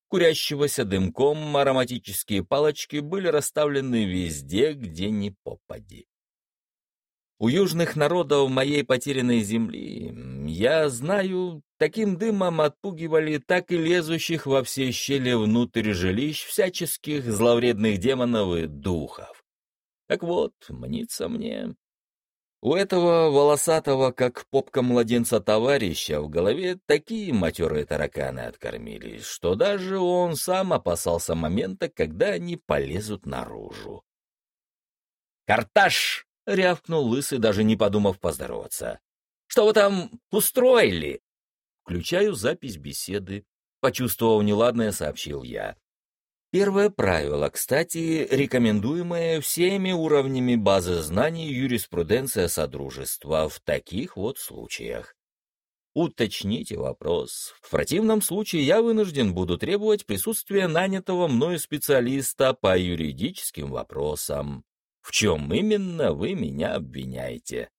Курящегося дымком ароматические палочки были расставлены везде, где ни попади. У южных народов моей потерянной земли, я знаю, таким дымом отпугивали так и лезущих во все щели внутрь жилищ всяческих зловредных демонов и духов. Так вот, мнится мне, У этого волосатого, как попка младенца товарища, в голове такие матерые тараканы откормились, что даже он сам опасался момента, когда они полезут наружу. «Карташ!» — рявкнул лысый, даже не подумав поздороваться. «Что вы там устроили?» Включаю запись беседы. Почувствовав неладное, сообщил я. Первое правило, кстати, рекомендуемое всеми уровнями базы знаний юриспруденция Содружества в таких вот случаях. Уточните вопрос. В противном случае я вынужден буду требовать присутствия нанятого мною специалиста по юридическим вопросам. В чем именно вы меня обвиняете?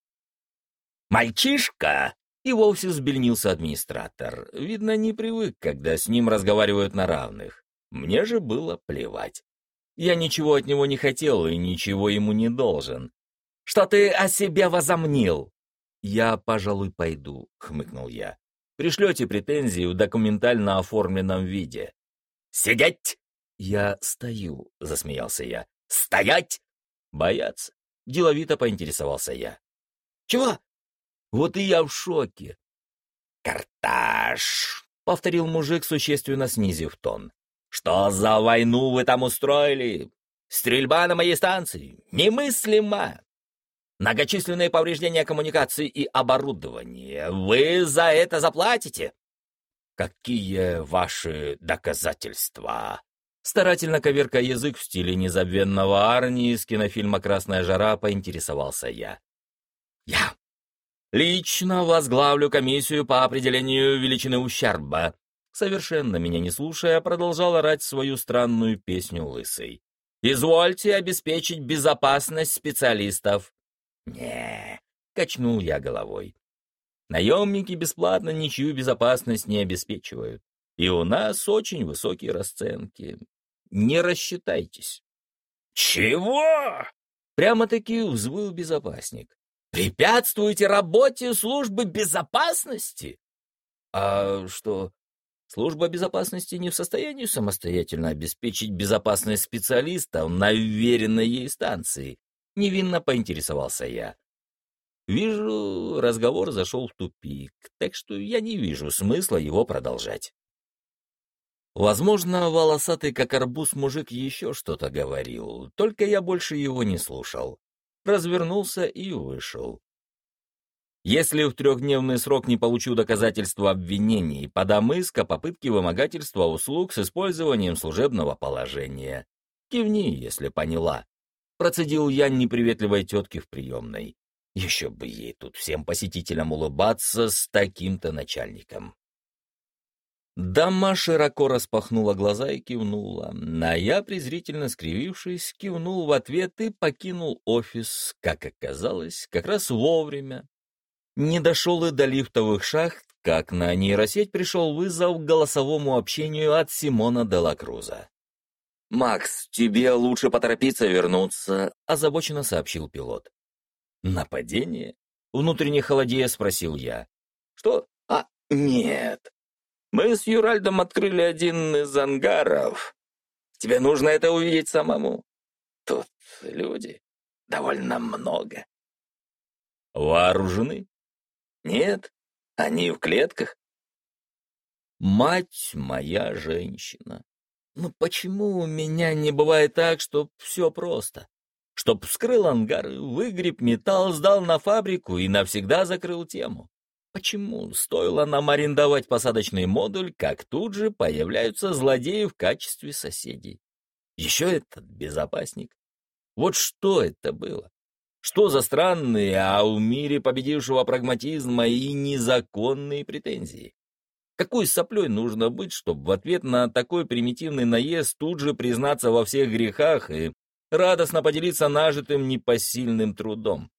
«Мальчишка!» — и вовсе взбельнился администратор. Видно, не привык, когда с ним разговаривают на равных. Мне же было плевать. Я ничего от него не хотел и ничего ему не должен. «Что ты о себе возомнил?» «Я, пожалуй, пойду», — хмыкнул я. «Пришлете претензии в документально оформленном виде». «Сидеть!» «Я стою», — засмеялся я. «Стоять!» Бояться? Деловито поинтересовался я. Чего? Вот и я в шоке. Карташ, повторил мужик, существенно снизив тон. Что за войну вы там устроили? Стрельба на моей станции? Немыслимо! Многочисленные повреждения коммуникаций и оборудования. Вы за это заплатите? Какие ваши доказательства? Старательно коверкая язык в стиле незабвенного Арни из кинофильма «Красная жара» поинтересовался я. «Я лично возглавлю комиссию по определению величины ущерба», совершенно меня не слушая, продолжал орать свою странную песню лысый. «Извольте обеспечить безопасность специалистов». «Не», — качнул я головой. «Наемники бесплатно ничью безопасность не обеспечивают. И у нас очень высокие расценки. Не рассчитайтесь. Чего? Прямо-таки взвыл безопасник. Препятствуете работе службы безопасности? А что, служба безопасности не в состоянии самостоятельно обеспечить безопасность специалистов на уверенной ей станции? Невинно поинтересовался я. Вижу, разговор зашел в тупик, так что я не вижу смысла его продолжать. Возможно, волосатый как арбуз мужик еще что-то говорил, только я больше его не слушал. Развернулся и вышел. Если в трехдневный срок не получу доказательства обвинений, подам иск о попытке вымогательства услуг с использованием служебного положения. Кивни, если поняла. Процедил я неприветливой тетке в приемной. Еще бы ей тут всем посетителям улыбаться с таким-то начальником. Дама широко распахнула глаза и кивнула, а я, презрительно скривившись, кивнул в ответ и покинул офис, как оказалось, как раз вовремя. Не дошел и до лифтовых шахт, как на нейросеть пришел вызов к голосовому общению от Симона Делакруза. «Макс, тебе лучше поторопиться вернуться», — озабоченно сообщил пилот. «Нападение?» — внутренне холодея спросил я. «Что? А, нет. Мы с Юральдом открыли один из ангаров. Тебе нужно это увидеть самому. Тут люди довольно много. Вооружены? Нет, они в клетках. Мать моя женщина. Ну почему у меня не бывает так, чтоб все просто? Чтоб вскрыл ангар, выгреб металл, сдал на фабрику и навсегда закрыл тему. Почему стоило нам арендовать посадочный модуль, как тут же появляются злодеи в качестве соседей? Еще этот безопасник. Вот что это было? Что за странные, а в мире победившего прагматизма и незаконные претензии? Какой соплей нужно быть, чтобы в ответ на такой примитивный наезд тут же признаться во всех грехах и радостно поделиться нажитым непосильным трудом?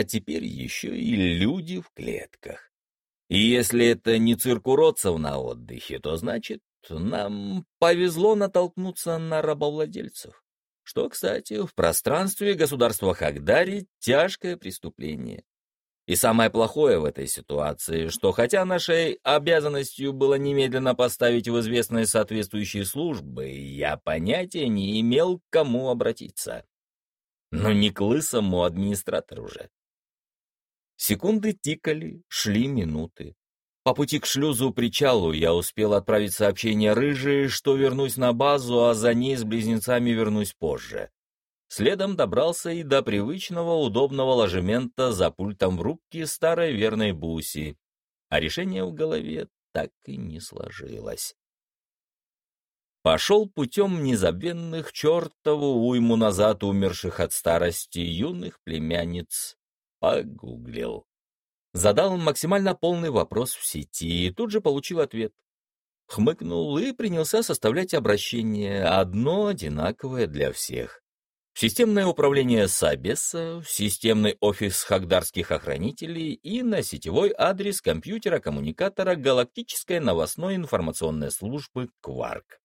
А теперь еще и люди в клетках. И если это не цирк уродцев на отдыхе, то значит, нам повезло натолкнуться на рабовладельцев. Что, кстати, в пространстве государства Хагдари тяжкое преступление. И самое плохое в этой ситуации, что хотя нашей обязанностью было немедленно поставить в известные соответствующие службы, я понятия не имел, к кому обратиться. Но не к лысому администратору уже. Секунды тикали, шли минуты. По пути к шлюзу-причалу я успел отправить сообщение Рыжей, что вернусь на базу, а за ней с близнецами вернусь позже. Следом добрался и до привычного удобного ложемента за пультом в рубке старой верной Буси, а решение в голове так и не сложилось. Пошел путем незабвенных чертову уйму назад умерших от старости юных племянниц. Погуглил. Задал максимально полный вопрос в сети и тут же получил ответ. Хмыкнул и принялся составлять обращение, одно одинаковое для всех системное управление Сабеса, системный офис хагдарских охранителей и на сетевой адрес компьютера-коммуникатора Галактической новостной информационной службы «Кварк».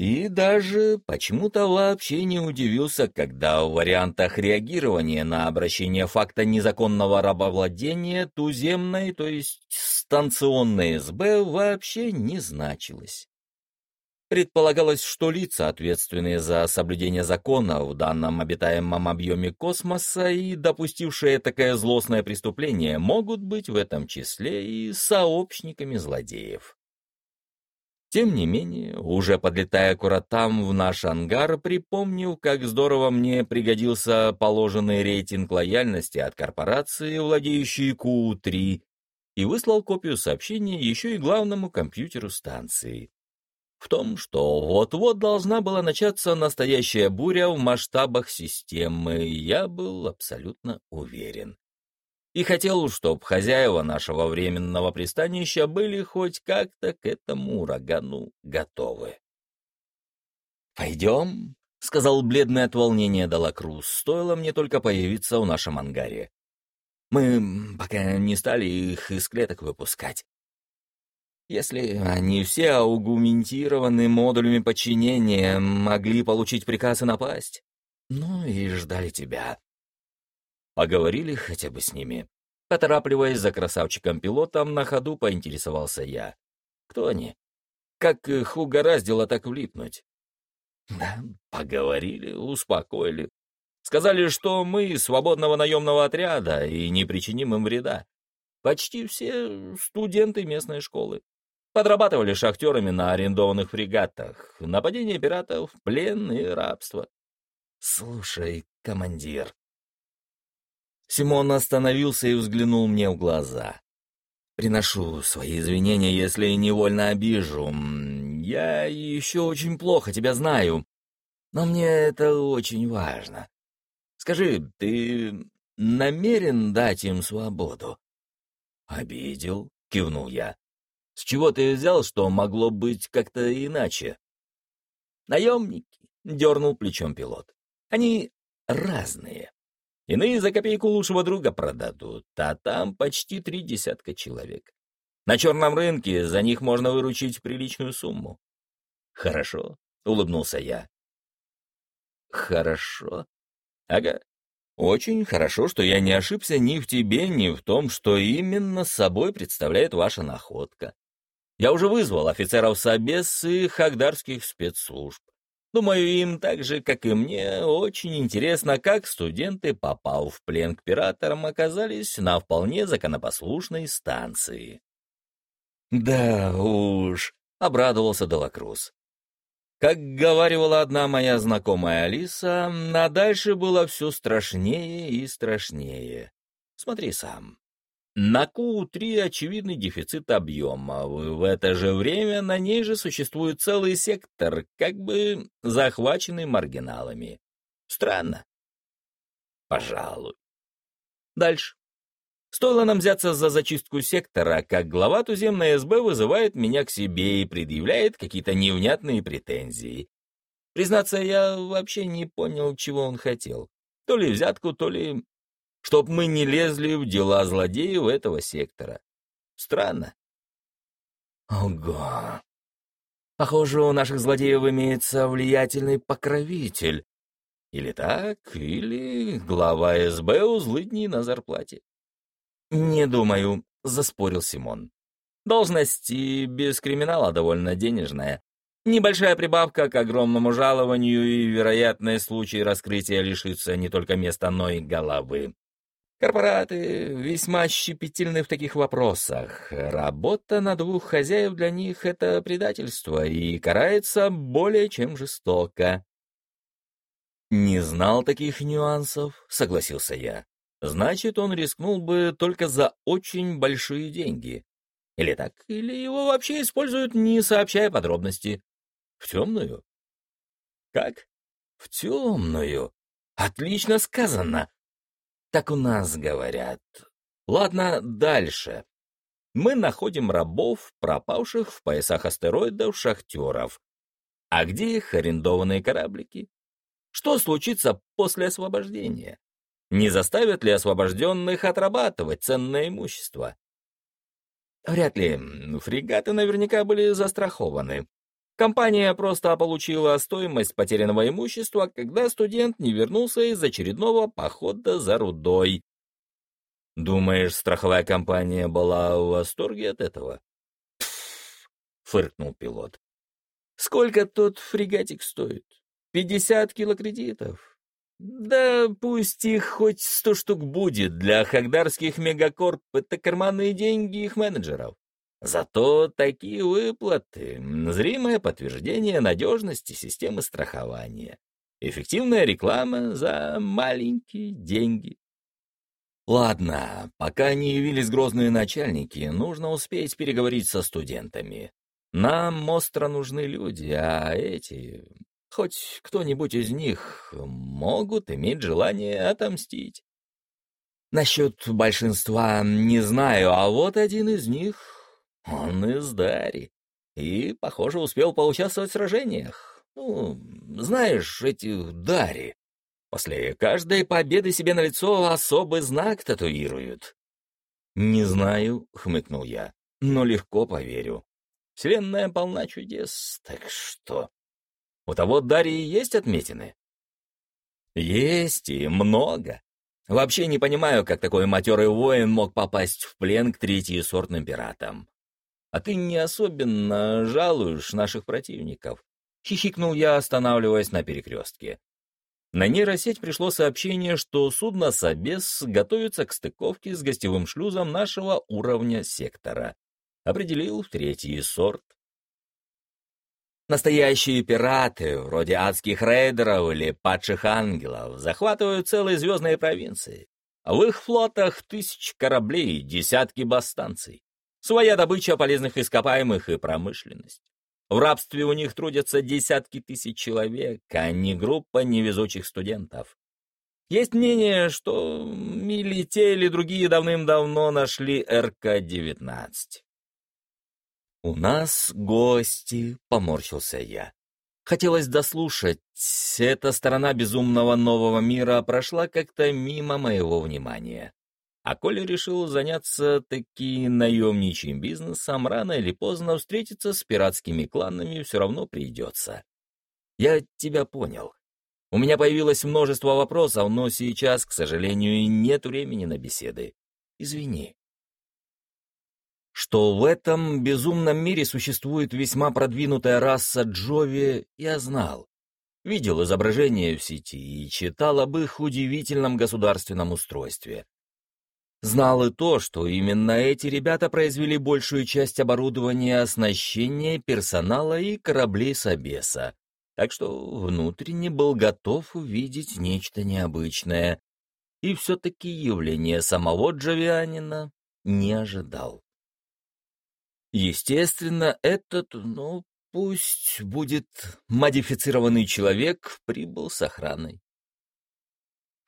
И даже почему-то вообще не удивился, когда в вариантах реагирования на обращение факта незаконного рабовладения туземной, то есть станционной СБ, вообще не значилось. Предполагалось, что лица, ответственные за соблюдение закона в данном обитаемом объеме космоса и допустившие такое злостное преступление, могут быть в этом числе и сообщниками злодеев. Тем не менее, уже подлетая аккурат там, в наш ангар, припомнил, как здорово мне пригодился положенный рейтинг лояльности от корпорации, владеющей КУ-3, и выслал копию сообщения еще и главному компьютеру станции в том, что вот-вот должна была начаться настоящая буря в масштабах системы, я был абсолютно уверен. И хотел, чтобы хозяева нашего временного пристанища были хоть как-то к этому урагану готовы. «Пойдем», — сказал бледный от волнения Далакрус, стоило мне только появиться в нашем ангаре. «Мы пока не стали их из клеток выпускать. Если они все аугументированы модулями подчинения, могли получить приказ и напасть. Ну и ждали тебя. Поговорили хотя бы с ними. Поторапливаясь за красавчиком-пилотом, на ходу поинтересовался я. Кто они? Как их угораздило так влипнуть? Да, поговорили, успокоили. Сказали, что мы свободного наемного отряда и не причиним им вреда. Почти все студенты местной школы. Подрабатывали шахтерами на арендованных фрегатах. Нападение пиратов, плен и рабство. Слушай, командир. Симон остановился и взглянул мне в глаза. Приношу свои извинения, если невольно обижу. Я еще очень плохо тебя знаю, но мне это очень важно. Скажи, ты намерен дать им свободу? Обидел, кивнул я. С чего ты взял, что могло быть как-то иначе? Наемники, — дернул плечом пилот. Они разные. Иные за копейку лучшего друга продадут, а там почти три десятка человек. На черном рынке за них можно выручить приличную сумму. Хорошо, — улыбнулся я. Хорошо. Ага. Очень хорошо, что я не ошибся ни в тебе, ни в том, что именно собой представляет ваша находка. Я уже вызвал офицеров Собес и хагдарских спецслужб. Думаю, им так же, как и мне, очень интересно, как студенты, попав в плен к пираторам, оказались на вполне законопослушной станции. «Да уж», — обрадовался Делакрус. Как говаривала одна моя знакомая Алиса, а дальше было все страшнее и страшнее. Смотри сам. На Ку-3 очевидный дефицит объема. В это же время на ней же существует целый сектор, как бы захваченный маргиналами. Странно. Пожалуй. Дальше. Стоило нам взяться за зачистку сектора, как глава туземной СБ вызывает меня к себе и предъявляет какие-то невнятные претензии. Признаться, я вообще не понял, чего он хотел. То ли взятку, то ли чтоб мы не лезли в дела злодеев этого сектора. Странно. Ого. Похоже, у наших злодеев имеется влиятельный покровитель. Или так, или глава СБ у злыдней на зарплате. «Не думаю», — заспорил Симон. «Должность и без криминала довольно денежная. Небольшая прибавка к огромному жалованию и вероятный случай раскрытия лишится не только места, но и головы. Корпораты весьма щепетильны в таких вопросах. Работа на двух хозяев для них — это предательство и карается более чем жестоко. «Не знал таких нюансов», — согласился я. «Значит, он рискнул бы только за очень большие деньги. Или так, или его вообще используют, не сообщая подробности. В темную? Как? В темную. Отлично сказано. Так у нас говорят. Ладно, дальше. Мы находим рабов, пропавших в поясах астероидов шахтеров. А где их арендованные кораблики? Что случится после освобождения? Не заставят ли освобожденных отрабатывать ценное имущество? Вряд ли. Фрегаты наверняка были застрахованы. Компания просто получила стоимость потерянного имущества, когда студент не вернулся из очередного похода за рудой. Думаешь, страховая компания была в восторге от этого? Пфф, фыркнул пилот. Сколько тот фрегатик стоит? Пятьдесят килокредитов. Да пусть их хоть сто штук будет, для хагдарских мегакорп это карманные деньги их менеджеров. Зато такие выплаты — зримое подтверждение надежности системы страхования. Эффективная реклама за маленькие деньги. Ладно, пока не явились грозные начальники, нужно успеть переговорить со студентами. Нам остро нужны люди, а эти, хоть кто-нибудь из них, могут иметь желание отомстить. Насчет большинства не знаю, а вот один из них он из Дари. И, похоже, успел поучаствовать в сражениях. Ну, знаешь, эти Дари. После каждой победы себе на лицо особый знак татуируют. «Не знаю», — хмыкнул я, — «но легко поверю. Вселенная полна чудес, так что...» «У того Дарьи есть отметины?» «Есть и много. Вообще не понимаю, как такой матерый воин мог попасть в плен к третьесортным пиратам. А ты не особенно жалуешь наших противников. Хихикнул я, останавливаясь на перекрестке. На нейросеть пришло сообщение, что судно «Собес» готовится к стыковке с гостевым шлюзом нашего уровня сектора. Определил третий сорт. Настоящие пираты, вроде адских рейдеров или падших ангелов, захватывают целые звездные провинции. В их флотах тысяч кораблей и десятки бастанций. Своя добыча полезных ископаемых и промышленность. В рабстве у них трудятся десятки тысяч человек, а не группа невезучих студентов. Есть мнение, что или те, или другие давным-давно нашли РК-19. «У нас гости», — поморщился я. Хотелось дослушать. Эта сторона безумного нового мира прошла как-то мимо моего внимания. А Коля решил заняться таки наемничьим бизнесом, рано или поздно встретиться с пиратскими кланами все равно придется. Я тебя понял. У меня появилось множество вопросов, но сейчас, к сожалению, нет времени на беседы. Извини. Что в этом безумном мире существует весьма продвинутая раса Джови, я знал. Видел изображения в сети и читал об их удивительном государственном устройстве. Знал и то, что именно эти ребята произвели большую часть оборудования, оснащения, персонала и кораблей Собеса, так что внутренне был готов увидеть нечто необычное. И все-таки явление самого Джавианина не ожидал. Естественно, этот, ну, пусть будет модифицированный человек, прибыл с охраной.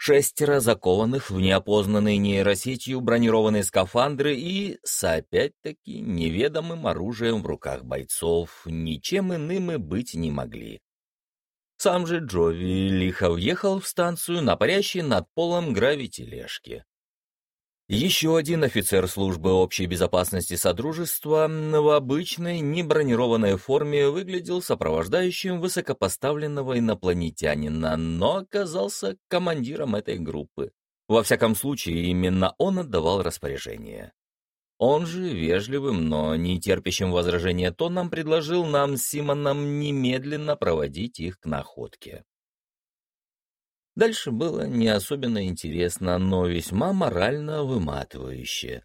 Шестеро закованных в неопознанной нейросетью бронированные скафандры и с опять-таки неведомым оружием в руках бойцов ничем иным и быть не могли. Сам же Джови лихо въехал в станцию на парящей над полом гравитележке. Еще один офицер службы общей безопасности Содружества в обычной небронированной форме выглядел сопровождающим высокопоставленного инопланетянина, но оказался командиром этой группы. Во всяком случае, именно он отдавал распоряжение. Он же вежливым, но не терпящим возражения тоном предложил нам с Симоном немедленно проводить их к находке. Дальше было не особенно интересно, но весьма морально выматывающе.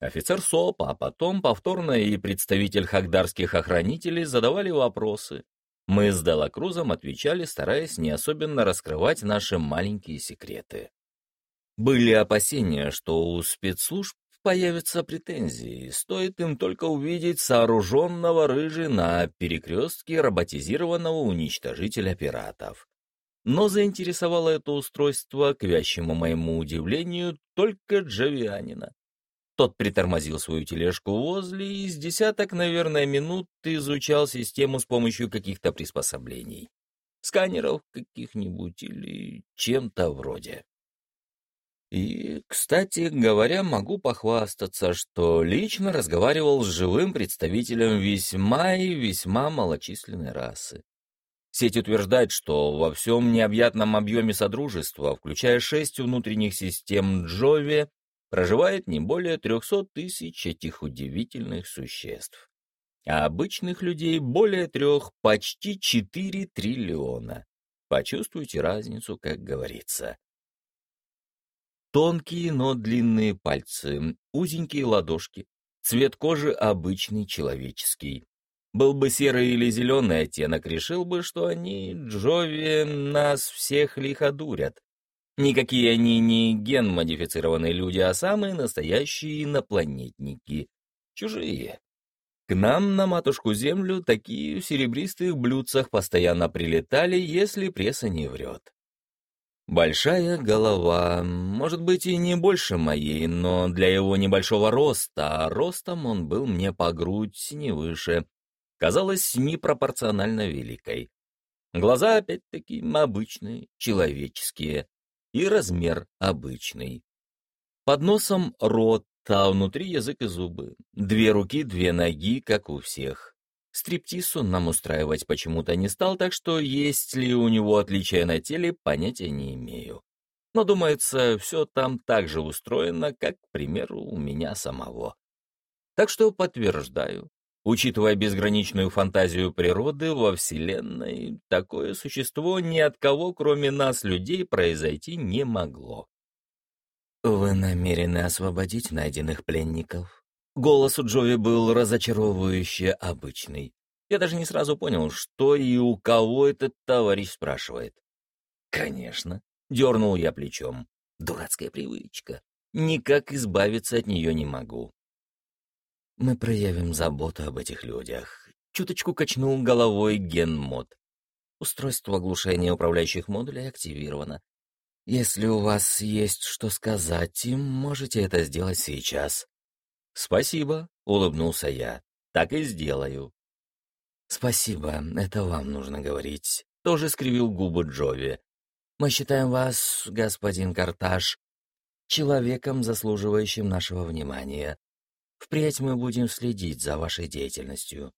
Офицер СОП, а потом повторно и представитель хагдарских охранителей задавали вопросы. Мы с Делакрузом отвечали, стараясь не особенно раскрывать наши маленькие секреты. Были опасения, что у спецслужб появятся претензии, стоит им только увидеть сооруженного рыжи на перекрестке роботизированного уничтожителя пиратов. Но заинтересовало это устройство, к вящему моему удивлению, только Джавианина. Тот притормозил свою тележку возле и с десяток, наверное, минут изучал систему с помощью каких-то приспособлений. Сканеров каких-нибудь или чем-то вроде. И, кстати говоря, могу похвастаться, что лично разговаривал с живым представителем весьма и весьма малочисленной расы. Сеть утверждает, что во всем необъятном объеме Содружества, включая шесть внутренних систем Джови, проживает не более трехсот тысяч этих удивительных существ. А обычных людей более трех, почти четыре триллиона. Почувствуйте разницу, как говорится. Тонкие, но длинные пальцы, узенькие ладошки, цвет кожи обычный человеческий. Был бы серый или зеленый оттенок, решил бы, что они, Джови, нас всех лиходурят. Никакие они не ген-модифицированные люди, а самые настоящие инопланетники. Чужие. К нам на матушку Землю такие в серебристых блюдцах постоянно прилетали, если пресса не врет. Большая голова, может быть, и не больше моей, но для его небольшого роста, а ростом он был мне по грудь не выше, казалась непропорционально великой. Глаза, опять-таки, обычные, человеческие, и размер обычный. Под носом рот, а внутри язык и зубы. Две руки, две ноги, как у всех. Стриптиз он нам устраивать почему-то не стал, так что есть ли у него отличия на теле, понятия не имею. Но, думается, все там так же устроено, как, к примеру, у меня самого. Так что подтверждаю, учитывая безграничную фантазию природы во Вселенной, такое существо ни от кого, кроме нас, людей, произойти не могло. «Вы намерены освободить найденных пленников?» Голос у Джови был разочаровывающе обычный. Я даже не сразу понял, что и у кого этот товарищ спрашивает. «Конечно», — дернул я плечом. «Дурацкая привычка. Никак избавиться от нее не могу». «Мы проявим заботу об этих людях», — чуточку качнул головой генмод. Устройство оглушения управляющих модулей активировано. Если у вас есть что сказать им, можете это сделать сейчас. «Спасибо», — улыбнулся я. «Так и сделаю». «Спасибо, это вам нужно говорить», — тоже скривил губы Джови. «Мы считаем вас, господин Карташ, человеком, заслуживающим нашего внимания. Впредь мы будем следить за вашей деятельностью».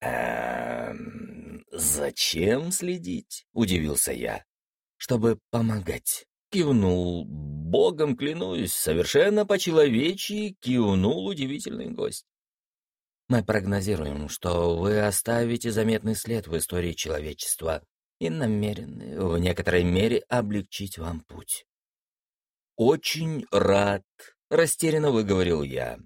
«Эм, зачем следить?» — удивился я. «Чтобы помогать», — кивнул богом клянусь, совершенно по-человечьи кивнул удивительный гость. Мы прогнозируем, что вы оставите заметный след в истории человечества и намерены в некоторой мере облегчить вам путь. «Очень рад», — растерянно выговорил я.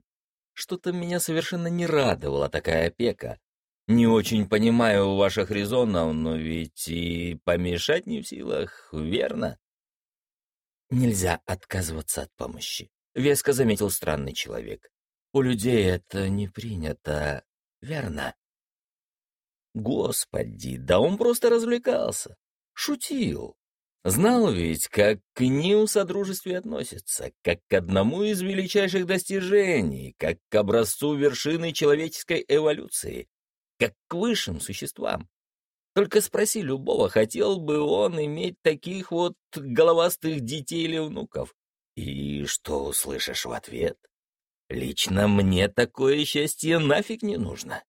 Что-то меня совершенно не радовала такая опека. Не очень понимаю ваших резонов, но ведь и помешать не в силах, верно? Нельзя отказываться от помощи, веско заметил странный человек. У людей это не принято, верно? Господи, да он просто развлекался, шутил. Знал ведь, как к ним в содружестве относятся, как к одному из величайших достижений, как к образцу вершины человеческой эволюции, как к высшим существам. Только спроси любого, хотел бы он иметь таких вот головастых детей или внуков. И что услышишь в ответ? Лично мне такое счастье нафиг не нужно.